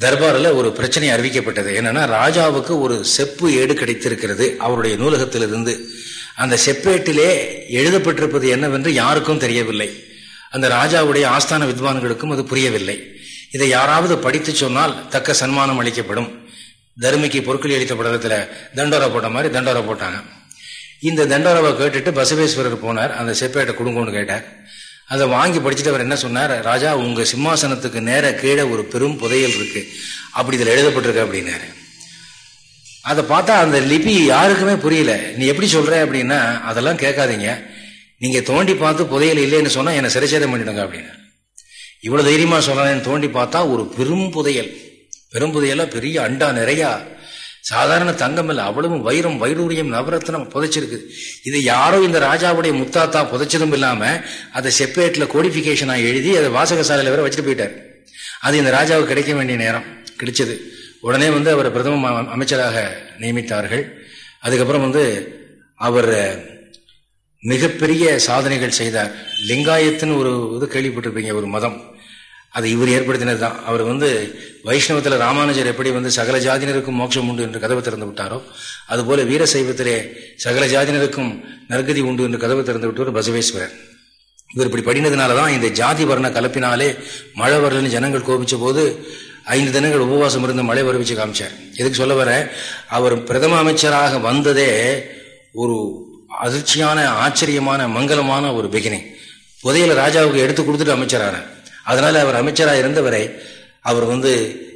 தர்பாரில் ஒரு பிரச்சனை அறிவிக்கப்பட்டது. என்னன்னா ராஜாவுக்கு ஒரு செப்பு ஏடு கிடைத்திருக்கிறது. அவருடைய நூலகத்திலிருந்து. அந்த செப்பேட்டிலே எழுதப்பட்டிருப்பது என்னவென்று யாருக்கும் தெரியவில்லை. அந்த ராஜாவுடைய ஆஸ்தான வித்வான்களுக்கும் அது புரியவில்லை. இதை யாராவது படித்து சொன்னால் தக்க சன்மானம் அளிக்கப்படும். தர்மிக்கு பொருட்கள் அளித்த படத்தில் தண்டோரா போட்ட மாதிரி தண்டோரா போட்டாங்க. இந்த தண்டோராவை கேட்டுட்டு பசவேஸ்வரர் போனார். அந்த செப்பேட்டை கொடுங்கன்னு கேட்டார். அதை வாங்கி படிச்சுட்டு அவர் என்ன சொன்னார்? ராஜா உங்க சிம்மாசனத்துக்கு நேர கீழே ஒரு பெரும் புதையல் இருக்கு. அப்படி இதில் எழுதப்பட்டிருக்கு அப்படின்னாரு. அதை பார்த்தா அந்த லிபி யாருக்குமே புரியல. நீ எப்படி சொல்ற அப்படின்னா அதெல்லாம் கேட்காதீங்க. நீங்க தோண்டி பார்த்து புதையல் இல்லைன்னு சொன்னா என்னை சிறைச்சேதம் பண்ணிடுங்க அப்படின்னு இவ்வளவு தைரியமா சொல்றேன் தோண்டி பார்த்தா ஒரு பெரும் புதையல். பெரும் புதையலா பெரிய அண்டா நிறையா. சாதாரண தங்கம் இல்லை அவ்வளவு வைரம் வைடூரியம் நவரத்னம் புதைச்சிருக்கு. இது யாரோ இந்த ராஜாவுடைய முத்தாத்தா புதைச்சதும் இல்லாம அதை செப்பேட்ல கோடிபிகேஷனா எழுதி அதை வாசகசாலையில் வேற வச்சுட்டு போயிட்டார். அது இந்த ராஜாவுக்கு கிடைக்க வேண்டிய நேரம். கிடைச்சது. உடனே வந்து அவர் பிரதம அமைச்சராக நியமித்தார்கள். அதுக்கப்புறம் வந்து அவர் மிகப்பெரிய சாதனைகள் செய்தார். லிங்காயத்துன்னு ஒரு இது கேள்விப்பட்டிருப்பீங்க ஒரு மதம். அது இவர் ஏற்படுத்தினது தான். அவர் வந்து வைஷ்ணவத்தில் ராமானுஜர் எப்படி வந்து சகல ஜாதினருக்கும் மோட்சம் உண்டு என்று கதவை திறந்து விட்டாரோ அதுபோல வீரசைவத்திலே சகல ஜாதினருக்கும் நற்கதி உண்டு என்று கதவை திறந்து விட்டவர் பசவேஸ்வரர். இவர் இப்படி படினதுனால தான் இந்த ஜாதி வர்ண கலப்பினாலே மழை வரலன்னு ஜனங்கள் கோபிச்ச போது ஐந்து தினங்கள் உபவாசம் இருந்து மழை வரவிச்சு காமிச்சார். எதுக்கு சொல்ல வர? அவர் பிரதம அமைச்சராக வந்ததே ஒரு அதிர்ச்சியான ஆச்சரியமான மங்களமான ஒரு பிகினிங் புதையில ராஜாவுக்கு எடுத்து கொடுத்துட்டு அமைச்சரான. அதனால அவர் அமைச்சராக இருந்தவரை அவர் வந்து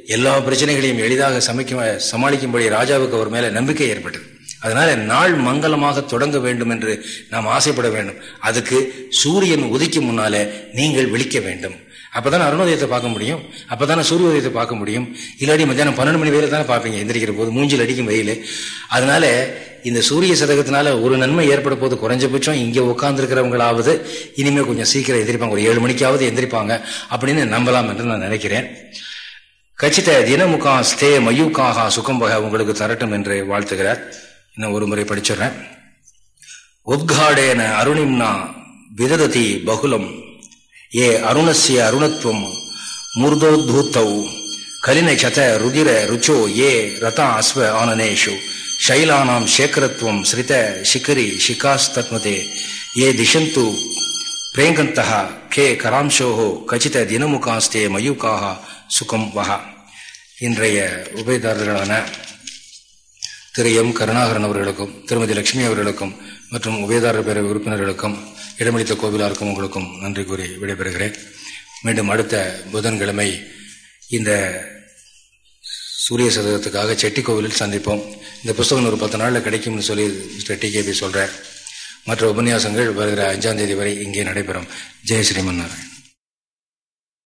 எல்லா பிரச்சனைகளையும் எளிதாக சமைக்க சமாளிக்கும்படி ராஜாவுக்கு அவர் மேல நம்பிக்கை ஏற்பட்டது. அதனால நாள் மங்களமாக தொடங்க வேண்டும் என்று நாம் ஆசைப்பட வேண்டும். அதுக்கு சூரியன் உதிக்கும் முன்னாலே நீங்கள் விழிக்க வேண்டும். அப்பதானே அருணோதயத்தை பார்க்க முடியும். அப்பதானே சூரிய உதயத்தை பார்க்க முடியும். இல்லாடி மத்தியானம் பன்னெண்டு மணி வேலை தானே பார்ப்பீங்க. எந்திரிக்கிற போது மூஞ்சில் அடிக்கும் வெயில். அதனால இந்த சூரிய சதகத்தினால ஒரு நன்மை ஏற்பட போது குறைஞ்சபட்சம் இங்க உட்காந்துருக்கிறவங்களாவது இனிமே கொஞ்சம் சீக்கிரம் எந்திரிப்பாங்க. ஒரு ஏழு மணிக்காவது எந்திரிப்பாங்க அப்படின்னு நம்பலாம் என்று நான் நினைக்கிறேன். கச்சித தினமுகா ஸ்தே மயூக்காக சுகம்பக உங்களுக்கு தரட்டும் என்று வாழ்த்துகிறார். இன்னும் ஒரு முறை படிச்சிடுறேன். உத்காடேன அருணிம்னா விதததி பகுலம். ஏ அருணசிய அருணத்துவம் மூர்தோத்தௌ கலின சத ருதிர ருச்சோ ஏ ரதா அஸ்வ ஆனனேஷு. ಶೈಲಾನಾಂ ಶೇಖರತ್ವಂ ಶ್ರಿತ ಶಿಖರಿ ಶಿಖಾಸ್ತತ್ಮತೆ ಯೇ ದಿಶಂತು ಪ್ರೇಂಗಂತಹ கே ಕರಾಂಶೋ கச்சித தினமுகாஸ்தே ಮಯೂಕಾಹ சுகம் வஹா. இன்றைய உபயதாரர்களான திரு எம் கருணாகரன் அவர்களுக்கும் திருமதி லட்சுமி அவர்களுக்கும் மற்றும் உபயதார பேரவை உறுப்பினர்களுக்கும் இடமளித்த கோவிலாருக்கும் உங்களுக்கும் நன்றி கூறி விடைபெறுகிறேன். மீண்டும் அடுத்த புதன்கிழமை இந்த சூரிய சதகத்துக்காக செட்டிக்கோவிலில் சந்திப்போம். இந்த புஸ்தகம் ஒரு பத்து நாளில் கிடைக்கும்னு சொல்லி மிஸ்டர் டி கேபி சொல்கிறார் மற்ற உபன்யாசங்கள் வருகிற அஞ்சாம் தேதி வரை இங்கே நடைபெறும். ஜெய் ஸ்ரீமன் நாராயண்